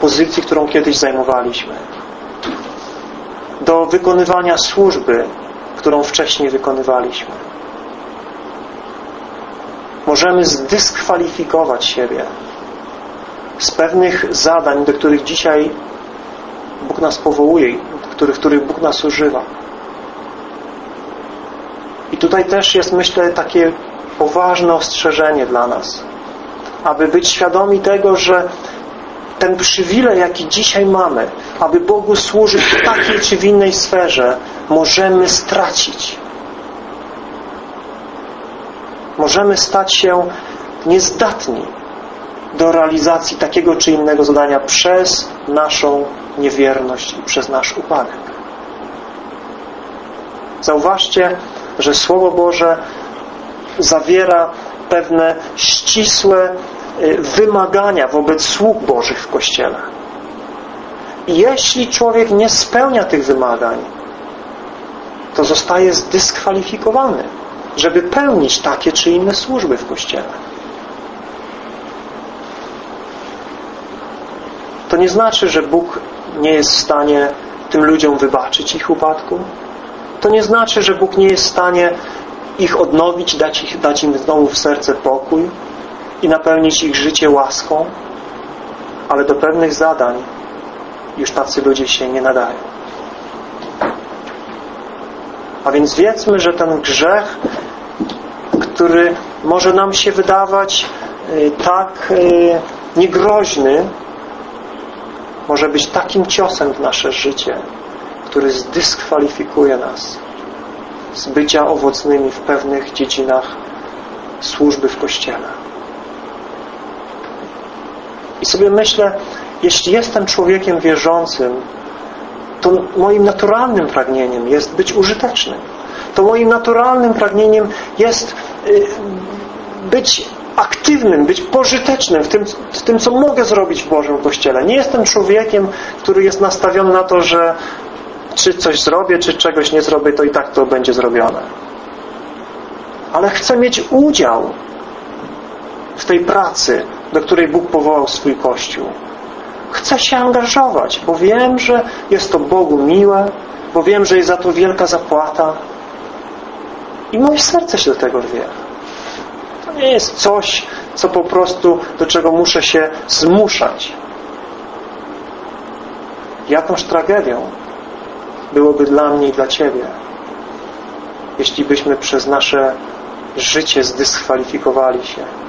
[SPEAKER 1] pozycji, którą kiedyś zajmowaliśmy. Do wykonywania służby, którą wcześniej wykonywaliśmy możemy zdyskwalifikować siebie z pewnych zadań, do których dzisiaj Bóg nas powołuje, do których, których Bóg nas używa. I tutaj też jest, myślę, takie poważne ostrzeżenie dla nas, aby być świadomi tego, że ten przywilej, jaki dzisiaj mamy, aby Bogu służyć w takiej czy w innej sferze, możemy stracić możemy stać się niezdatni do realizacji takiego czy innego zadania przez naszą niewierność i przez nasz upadek. Zauważcie, że Słowo Boże zawiera pewne ścisłe y, wymagania wobec sług Bożych w Kościele. Jeśli człowiek nie spełnia tych wymagań, to zostaje zdyskwalifikowany żeby pełnić takie czy inne służby w Kościele. To nie znaczy, że Bóg nie jest w stanie tym ludziom wybaczyć ich upadku. To nie znaczy, że Bóg nie jest w stanie ich odnowić, dać, ich, dać im znowu w serce pokój i napełnić ich życie łaską, ale do pewnych zadań już tacy ludzie się nie nadają. A więc wiedzmy, że ten grzech, który może nam się wydawać y, tak y, niegroźny, może być takim ciosem w nasze życie, który zdyskwalifikuje nas z bycia owocnymi w pewnych dziedzinach służby w Kościele. I sobie myślę, jeśli jestem człowiekiem wierzącym, to moim naturalnym pragnieniem jest być użytecznym. To moim naturalnym pragnieniem jest y, być aktywnym, być pożytecznym w tym, w tym, co mogę zrobić w Bożym Kościele. Nie jestem człowiekiem, który jest nastawiony na to, że czy coś zrobię, czy czegoś nie zrobię, to i tak to będzie zrobione. Ale chcę mieć udział w tej pracy, do której Bóg powołał swój Kościół. Chcę się angażować, bo wiem, że jest to Bogu miłe, bo wiem, że jest za to wielka zapłata. I moje serce się do tego rwie. To nie jest coś, co po prostu, do czego muszę się zmuszać. Jakąś tragedią byłoby dla mnie i dla Ciebie, jeśli byśmy przez nasze życie zdyskwalifikowali się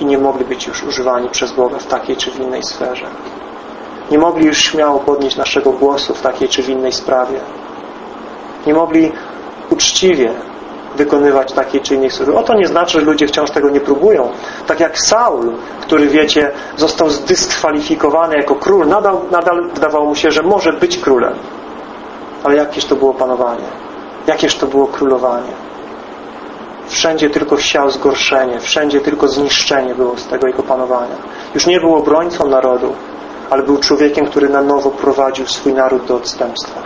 [SPEAKER 1] i nie mogli być już używani przez Boga w takiej czy w innej sferze. Nie mogli już śmiało podnieść naszego głosu w takiej czy w innej sprawie. Nie mogli uczciwie wykonywać takiej czy innej służby. Oto nie znaczy, że ludzie wciąż tego nie próbują. Tak jak Saul, który wiecie, został zdyskwalifikowany jako król, nadal, nadal wydawało mu się, że może być królem. Ale jakież to było panowanie? Jakież to było królowanie? Wszędzie tylko siał zgorszenie, wszędzie tylko zniszczenie było z tego jego panowania. Już nie był obrońcą narodu, ale był człowiekiem, który na nowo prowadził swój naród do odstępstwa.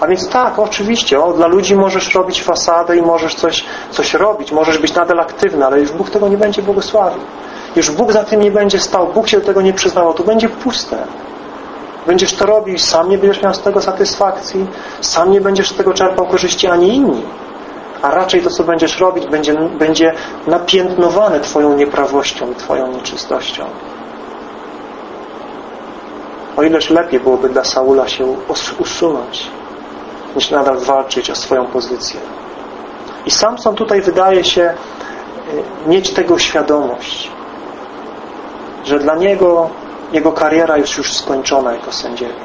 [SPEAKER 1] A więc tak, oczywiście, o, dla ludzi możesz robić fasadę i możesz coś, coś robić, możesz być nadal aktywny, ale już Bóg tego nie będzie błogosławił. Już Bóg za tym nie będzie stał, Bóg się do tego nie przyznawał, to będzie puste. Będziesz to robił i sam nie będziesz miał z tego satysfakcji, sam nie będziesz z tego czerpał korzyści, ani inni. A raczej to, co będziesz robić, będzie, będzie napiętnowane Twoją nieprawością i Twoją nieczystością. O ileż lepiej byłoby dla Saula się usunąć, niż nadal walczyć o swoją pozycję. I Samson tutaj wydaje się y, mieć tego świadomość, że dla niego jego kariera jest już skończona jako sędziego.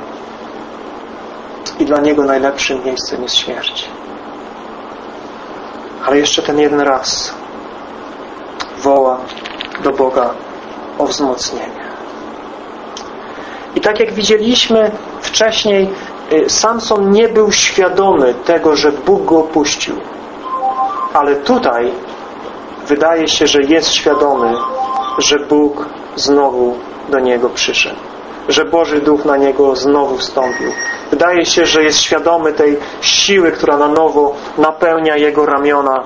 [SPEAKER 1] I dla niego najlepszym miejscem jest śmierć. Ale jeszcze ten jeden raz woła do Boga o wzmocnienie. I tak jak widzieliśmy wcześniej, y, Samson nie był świadomy tego, że Bóg go opuścił. Ale tutaj wydaje się, że jest świadomy, że Bóg znowu do niego przyszedł. Że Boży Duch na niego znowu wstąpił. Wydaje się, że jest świadomy tej siły, która na nowo napełnia jego ramiona.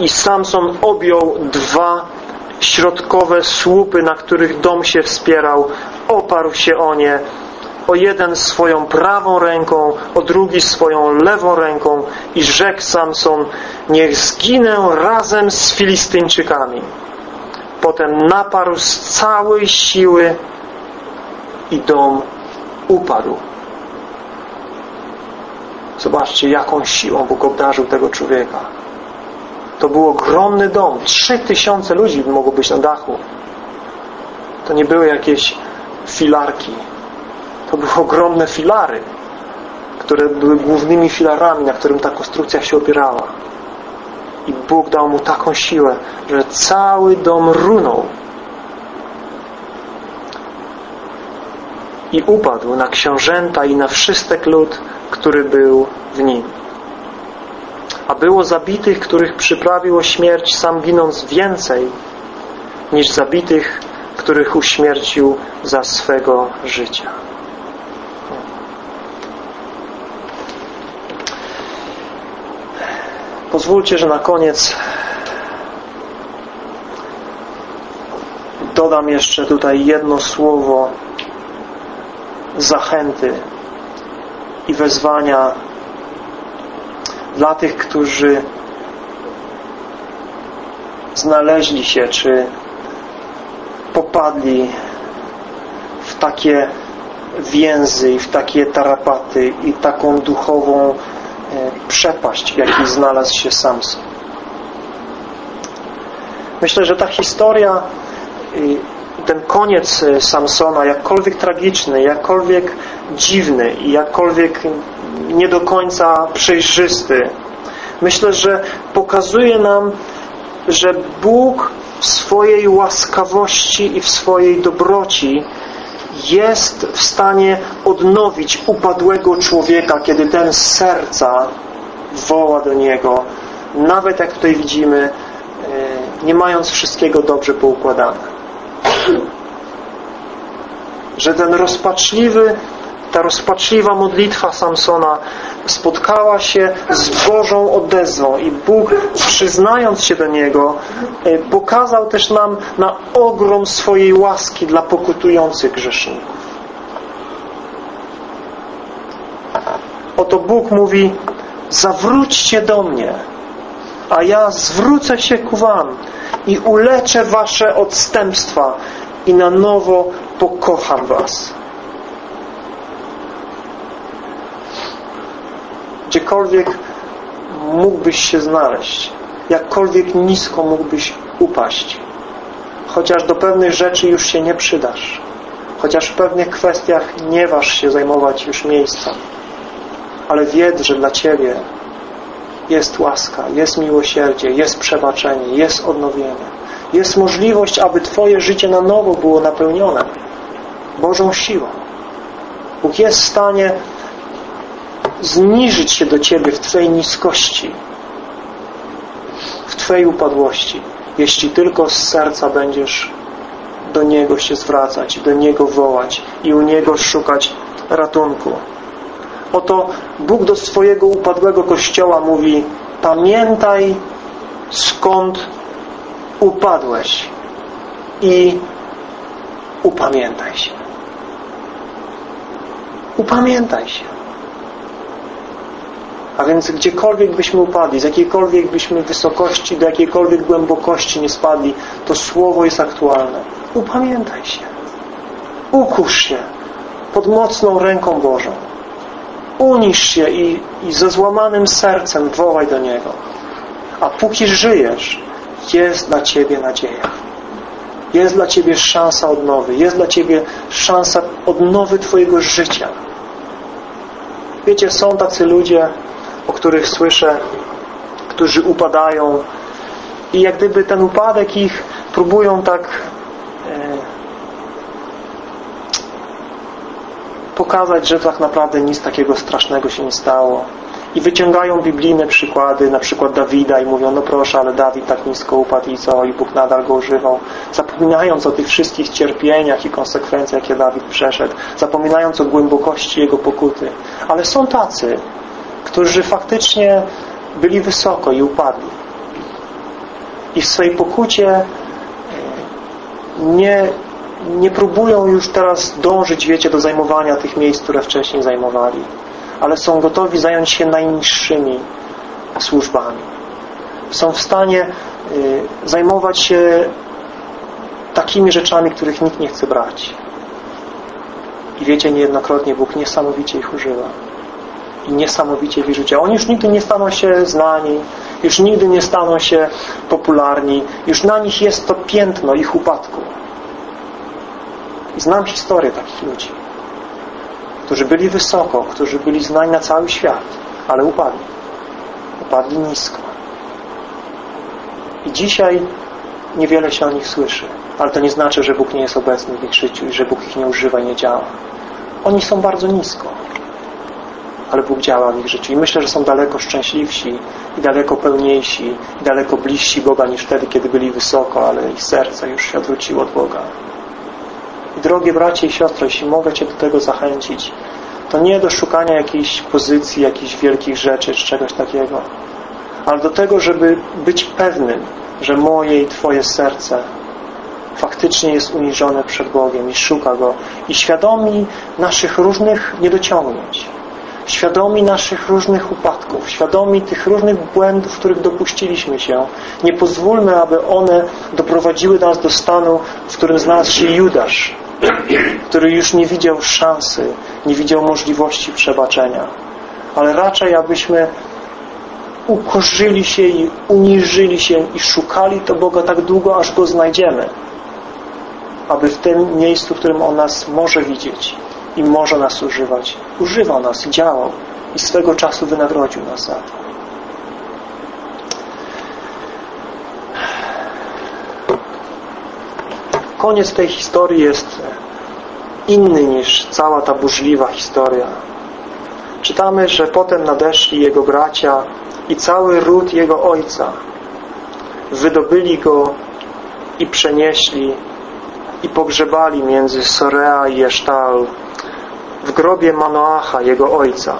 [SPEAKER 1] I Samson objął dwa środkowe słupy, na których dom się wspierał, oparł się o nie, o jeden swoją prawą ręką, o drugi swoją lewą ręką i rzekł Samson, niech zginę razem z Filistyńczykami. Potem naparł z całej siły i dom upadł. Zobaczcie, jaką siłą Bóg obdarzył tego człowieka. To był ogromny dom. Trzy tysiące ludzi mogło być na dachu. To nie były jakieś filarki. To były ogromne filary, które były głównymi filarami, na którym ta konstrukcja się opierała. I Bóg dał mu taką siłę, że cały dom runął. I upadł na książęta i na wszystek lud, który był w nim. A było zabitych, których przyprawił o śmierć, sam ginąc więcej, niż zabitych, których uśmiercił za swego życia. Pozwólcie, że na koniec dodam jeszcze tutaj jedno słowo zachęty i wezwania dla tych, którzy znaleźli się, czy popadli w takie więzy i w takie tarapaty i taką duchową E, przepaść, w jakiej znalazł się Samson. Myślę, że ta historia ten koniec e, Samsona, jakkolwiek tragiczny, jakkolwiek dziwny i jakkolwiek nie do końca przejrzysty, myślę, że pokazuje nam, że Bóg w swojej łaskawości i w swojej dobroci jest w stanie odnowić upadłego człowieka, kiedy ten z serca woła do Niego, nawet jak tutaj widzimy, e, nie mając wszystkiego dobrze poukładane. Że ten rozpaczliwy ta rozpaczliwa modlitwa Samsona spotkała się z Bożą odezwą i Bóg przyznając się do Niego e, pokazał też nam na ogrom swojej łaski dla pokutujących grzeszników. Oto Bóg mówi zawróćcie do mnie a ja zwrócę się ku wam i uleczę wasze odstępstwa i na nowo pokocham was. gdziekolwiek mógłbyś się znaleźć, jakkolwiek nisko mógłbyś upaść, chociaż do pewnych rzeczy już się nie przydasz, chociaż w pewnych kwestiach nie waż się zajmować już miejsca. ale wiedz, że dla Ciebie jest łaska, jest miłosierdzie, jest przebaczenie, jest odnowienie. Jest możliwość, aby Twoje życie na nowo było napełnione Bożą siłą. Bóg jest w stanie zniżyć się do Ciebie w Twojej niskości, w Twojej upadłości, jeśli tylko z serca będziesz do Niego się zwracać, do Niego wołać i u Niego szukać ratunku. Oto Bóg do swojego upadłego Kościoła mówi pamiętaj skąd upadłeś i upamiętaj się. Upamiętaj się. A więc gdziekolwiek byśmy upadli, z jakiejkolwiek byśmy wysokości, do jakiejkolwiek głębokości nie spadli, to Słowo jest aktualne. Upamiętaj się. Ukusz się pod mocną ręką Bożą. Unisz się i, i ze złamanym sercem wołaj do Niego. A póki żyjesz, jest dla Ciebie nadzieja. Jest dla Ciebie szansa odnowy. Jest dla Ciebie szansa odnowy Twojego życia. Wiecie, są tacy ludzie, o których słyszę, którzy upadają i jak gdyby ten upadek ich próbują tak pokazać, że tak naprawdę nic takiego strasznego się nie stało. I wyciągają biblijne przykłady, na przykład Dawida i mówią, no proszę, ale Dawid tak nisko upadł i co? I Bóg nadal go używał. Zapominając o tych wszystkich cierpieniach i konsekwencjach, jakie Dawid przeszedł. Zapominając o głębokości jego pokuty. Ale są tacy, którzy faktycznie byli wysoko i upadli. I w swojej pokucie e, nie, nie próbują już teraz dążyć, wiecie, do zajmowania tych miejsc, które wcześniej zajmowali. Ale są gotowi zająć się najniższymi służbami. Są w stanie y, zajmować się takimi rzeczami, których nikt nie chce brać. I wiecie, niejednokrotnie Bóg niesamowicie ich używa i niesamowicie ich życia. Oni już nigdy nie staną się znani, już nigdy nie staną się popularni, już na nich jest to piętno ich upadku. I znam historię takich ludzi, którzy byli wysoko, którzy byli znani na cały świat, ale upadli. Upadli nisko. I dzisiaj niewiele się o nich słyszy, ale to nie znaczy, że Bóg nie jest obecny w ich życiu i że Bóg ich nie używa i nie działa. Oni są bardzo nisko ale Bóg działa w ich życiu. I myślę, że są daleko szczęśliwsi i daleko pełniejsi i daleko bliżsi Boga niż wtedy, kiedy byli wysoko, ale ich serce już się odwróciło od Boga. Drogie bracie i siostry, jeśli mogę Cię do tego zachęcić, to nie do szukania jakiejś pozycji, jakichś wielkich rzeczy czy czegoś takiego, ale do tego, żeby być pewnym, że moje i Twoje serce faktycznie jest uniżone przed Bogiem i szuka Go i świadomi naszych różnych niedociągnięć świadomi naszych różnych upadków, świadomi tych różnych błędów, których dopuściliśmy się. Nie pozwólmy, aby one doprowadziły nas do stanu, w którym znalazł się Judasz, który już nie widział szansy, nie widział możliwości przebaczenia. Ale raczej, abyśmy ukorzyli się i uniżyli się i szukali to Boga tak długo, aż Go znajdziemy. Aby w tym miejscu, w którym On nas może widzieć, i może nas używać. Używał nas działał i swego czasu wynagrodził nas za to. Koniec tej historii jest inny niż cała ta burzliwa historia. Czytamy, że potem nadeszli jego bracia i cały ród jego ojca. Wydobyli go i przenieśli i pogrzebali między Sorea i Esztal w grobie Manoacha, jego ojca.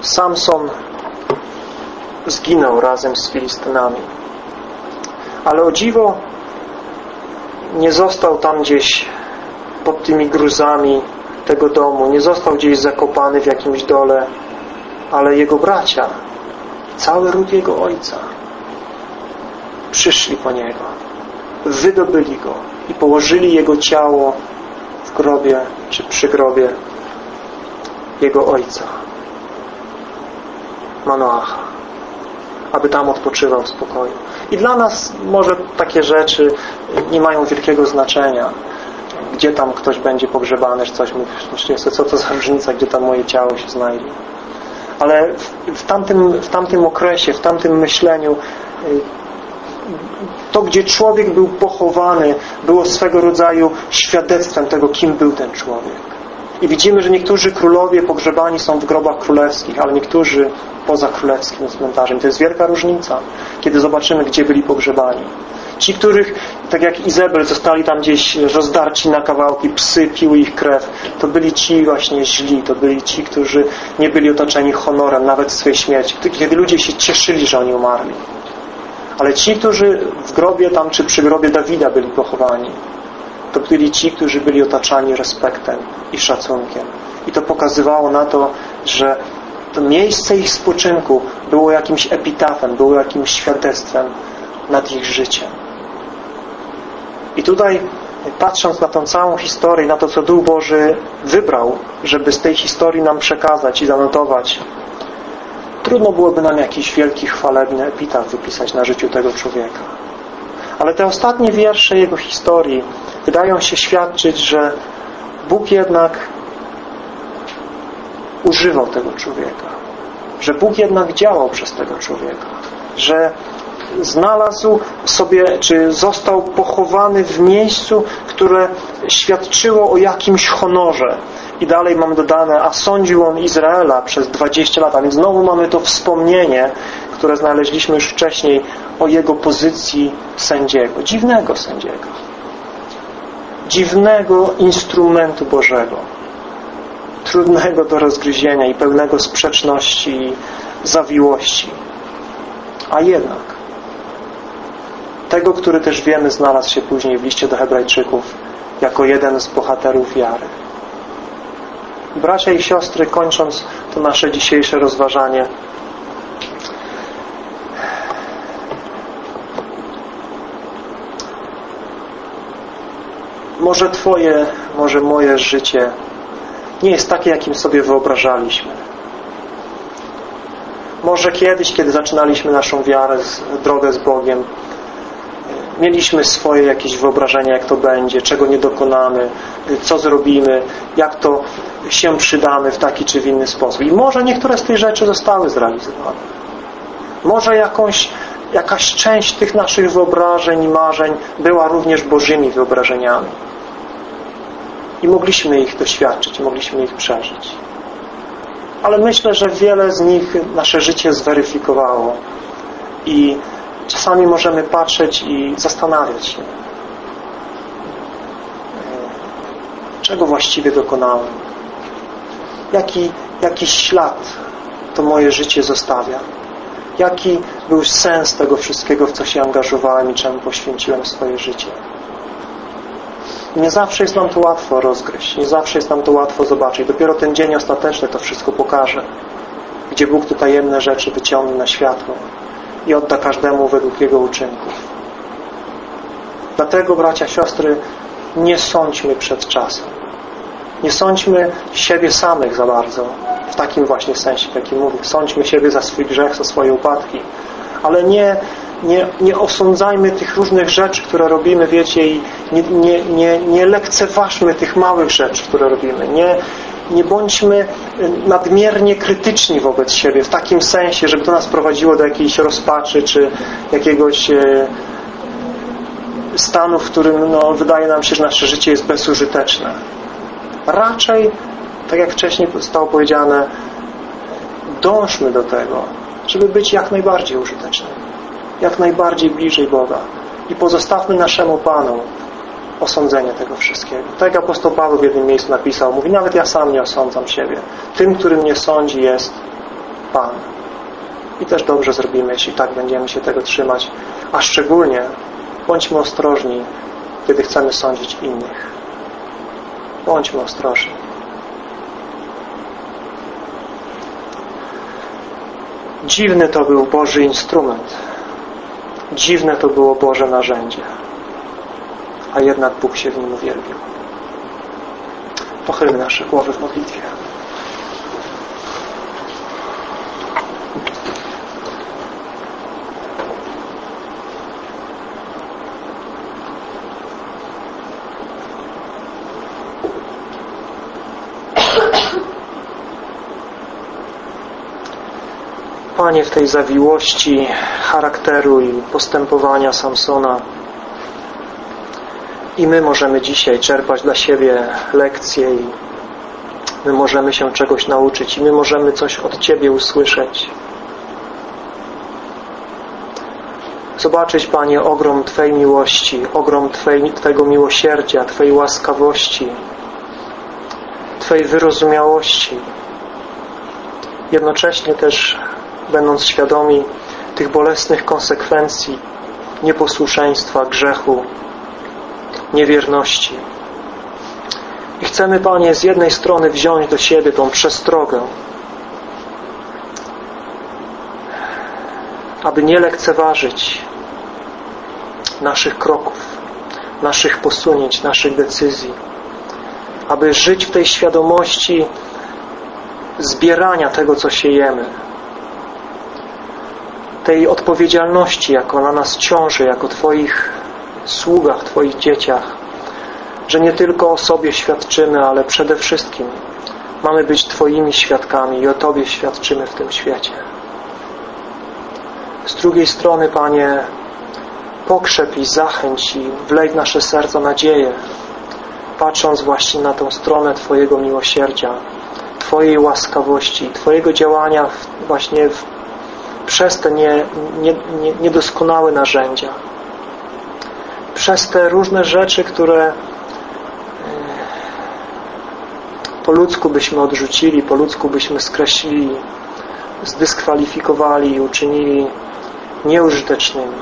[SPEAKER 1] Samson zginął razem z Filistynami. Ale o dziwo nie został tam gdzieś pod tymi gruzami tego domu, nie został gdzieś zakopany w jakimś dole, ale jego bracia, cały ród jego ojca przyszli po Niego, wydobyli Go i położyli Jego ciało w grobie czy przy grobie Jego Ojca, Manoacha, aby tam odpoczywał w spokoju. I dla nas może takie rzeczy nie mają wielkiego znaczenia. Gdzie tam ktoś będzie pogrzebany, czy coś, myślę, co to za różnica, gdzie tam moje ciało się znajdzie. Ale w, w, tamtym, w tamtym okresie, w tamtym myśleniu y, to, gdzie człowiek był pochowany, było swego rodzaju świadectwem tego, kim był ten człowiek. I widzimy, że niektórzy królowie pogrzebani są w grobach królewskich, ale niektórzy poza królewskim cmentarzem. To jest wielka różnica, kiedy zobaczymy, gdzie byli pogrzebani. Ci, których, tak jak Izabel, zostali tam gdzieś rozdarci na kawałki, psy piły ich krew, to byli ci właśnie źli, to byli ci, którzy nie byli otoczeni honorem, nawet w swojej śmierci. Kiedy ludzie się cieszyli, że oni umarli. Ale ci, którzy w grobie tam, czy przy grobie Dawida byli pochowani, to byli ci, którzy byli otaczani respektem i szacunkiem. I to pokazywało na to, że to miejsce ich spoczynku było jakimś epitafem, było jakimś świadectwem nad ich życiem. I tutaj patrząc na tą całą historię, na to, co Duch Boży wybrał, żeby z tej historii nam przekazać i zanotować, trudno byłoby nam jakiś wielki, chwalebny epitaf wypisać na życiu tego człowieka. Ale te ostatnie wiersze jego historii wydają się świadczyć, że Bóg jednak używał tego człowieka. Że Bóg jednak działał przez tego człowieka. Że znalazł sobie, czy został pochowany w miejscu, które świadczyło o jakimś honorze. I dalej mam dodane, a sądził on Izraela przez 20 lat, a więc znowu mamy to wspomnienie, które znaleźliśmy już wcześniej o jego pozycji sędziego, dziwnego sędziego, dziwnego instrumentu Bożego, trudnego do rozgryzienia i pełnego sprzeczności i zawiłości. A jednak tego, który też wiemy znalazł się później w liście do hebrajczyków jako jeden z bohaterów wiary. Bracia i siostry, kończąc to nasze dzisiejsze rozważanie, może Twoje, może moje życie nie jest takie, jakim sobie wyobrażaliśmy. Może kiedyś, kiedy zaczynaliśmy naszą wiarę, drogę z Bogiem, mieliśmy swoje jakieś wyobrażenia, jak to będzie, czego nie dokonamy, co zrobimy, jak to się przydamy w taki czy w inny sposób. I może niektóre z tych rzeczy zostały zrealizowane. Może jakąś, jakaś część tych naszych wyobrażeń i marzeń była również Bożymi wyobrażeniami. I mogliśmy ich doświadczyć, mogliśmy ich przeżyć. Ale myślę, że wiele z nich nasze życie zweryfikowało. I czasami możemy patrzeć i zastanawiać się, czego właściwie dokonałem. Jaki, jaki ślad to moje życie zostawia. Jaki był sens tego wszystkiego, w co się angażowałem i czemu poświęciłem swoje życie. Nie zawsze jest nam to łatwo rozgryźć, nie zawsze jest nam to łatwo zobaczyć. Dopiero ten dzień ostateczny to wszystko pokaże, gdzie Bóg te tajemne rzeczy wyciągnie na światło i odda każdemu według jego uczynków. Dlatego, bracia, siostry, nie sądźmy przed czasem. Nie sądźmy siebie samych za bardzo, w takim właśnie sensie, w jakim mówię. Sądźmy siebie za swój grzech, za swoje upadki, ale nie, nie, nie osądzajmy tych różnych rzeczy, które robimy, wiecie, i nie, nie, nie, nie lekceważmy tych małych rzeczy, które robimy. Nie, nie bądźmy nadmiernie krytyczni wobec siebie, w takim sensie, żeby to nas prowadziło do jakiejś rozpaczy, czy jakiegoś e, stanu, w którym no, wydaje nam się, że nasze życie jest bezużyteczne. Raczej, tak jak wcześniej zostało powiedziane, dążmy do tego, żeby być jak najbardziej użytecznym, jak najbardziej bliżej Boga i pozostawmy naszemu Panu osądzenie tego wszystkiego. Tak jak apostoł Paweł w jednym miejscu napisał, mówi, nawet ja sam nie osądzam siebie. Tym, który mnie sądzi jest Pan. I też dobrze zrobimy, jeśli tak będziemy się tego trzymać. A szczególnie bądźmy ostrożni, kiedy chcemy sądzić innych. Bądźmy ostrożni. Dziwny to był Boży instrument. Dziwne to było Boże narzędzie a jednak Bóg się w nim uwielbił. Pochylmy nasze głowy w modlitwie. Panie, w tej zawiłości charakteru i postępowania Samsona i my możemy dzisiaj czerpać dla siebie lekcje i my możemy się czegoś nauczyć i my możemy coś od Ciebie usłyszeć. Zobaczyć, Panie, ogrom Twojej miłości, ogrom Twojej, Twojego miłosierdzia, Twojej łaskawości, Twojej wyrozumiałości. Jednocześnie też będąc świadomi tych bolesnych konsekwencji nieposłuszeństwa, grzechu, niewierności. I chcemy, Panie, z jednej strony wziąć do siebie tą przestrogę, aby nie lekceważyć naszych kroków, naszych posunięć, naszych decyzji, aby żyć w tej świadomości zbierania tego, co siejemy, tej odpowiedzialności, jako na nas ciąży, jako Twoich sługach, Twoich dzieciach, że nie tylko o sobie świadczymy, ale przede wszystkim mamy być Twoimi świadkami i o Tobie świadczymy w tym świecie. Z drugiej strony, Panie, pokrzep i zachęć i wlej w nasze serca nadzieję, patrząc właśnie na tą stronę Twojego miłosierdzia, Twojej łaskawości, Twojego działania właśnie w, przez te nie, nie, nie, niedoskonałe narzędzia, przez te różne rzeczy, które e, po ludzku byśmy odrzucili, po ludzku byśmy skreślili, zdyskwalifikowali i uczynili nieużytecznymi.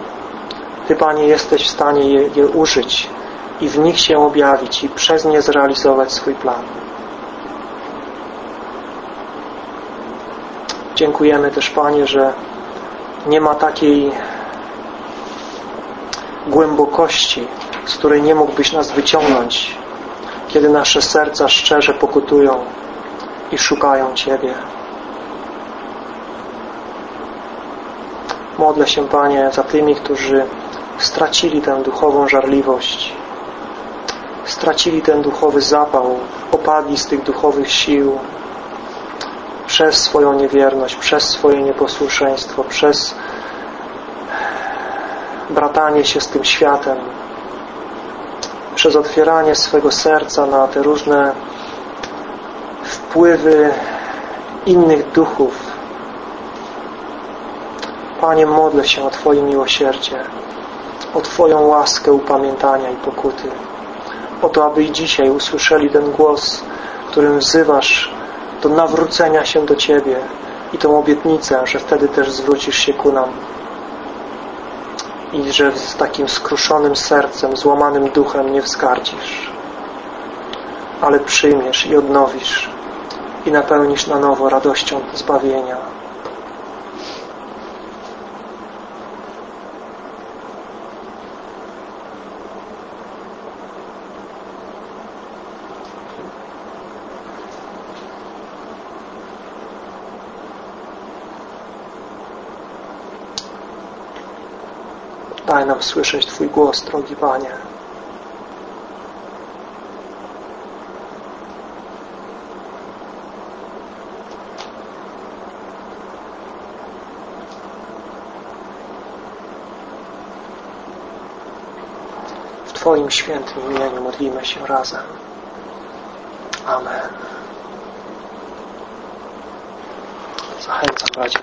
[SPEAKER 1] Ty, Panie, jesteś w stanie je, je użyć i w nich się objawić i przez nie zrealizować swój plan. Dziękujemy też, Panie, że nie ma takiej głębokości, z której nie mógłbyś nas wyciągnąć, kiedy nasze serca szczerze pokutują i szukają Ciebie. Modlę się, Panie, za tymi, którzy stracili tę duchową żarliwość, stracili ten duchowy zapał, opadli z tych duchowych sił przez swoją niewierność, przez swoje nieposłuszeństwo, przez bratanie się z tym światem, przez otwieranie swego serca na te różne wpływy innych duchów. Panie, modlę się o Twoje miłosierdzie, o Twoją łaskę upamiętania i pokuty, o to, aby i dzisiaj usłyszeli ten głos, którym wzywasz do nawrócenia się do Ciebie i tą obietnicę, że wtedy też zwrócisz się ku nam i że z takim skruszonym sercem, złamanym duchem nie wzgardzisz, ale przyjmiesz i odnowisz i napełnisz na nowo radością zbawienia. Daj słyszeć Twój głos, drogi Panie. W Twoim świętym imieniu modlimy się razem. Amen. Zachęcam bracia.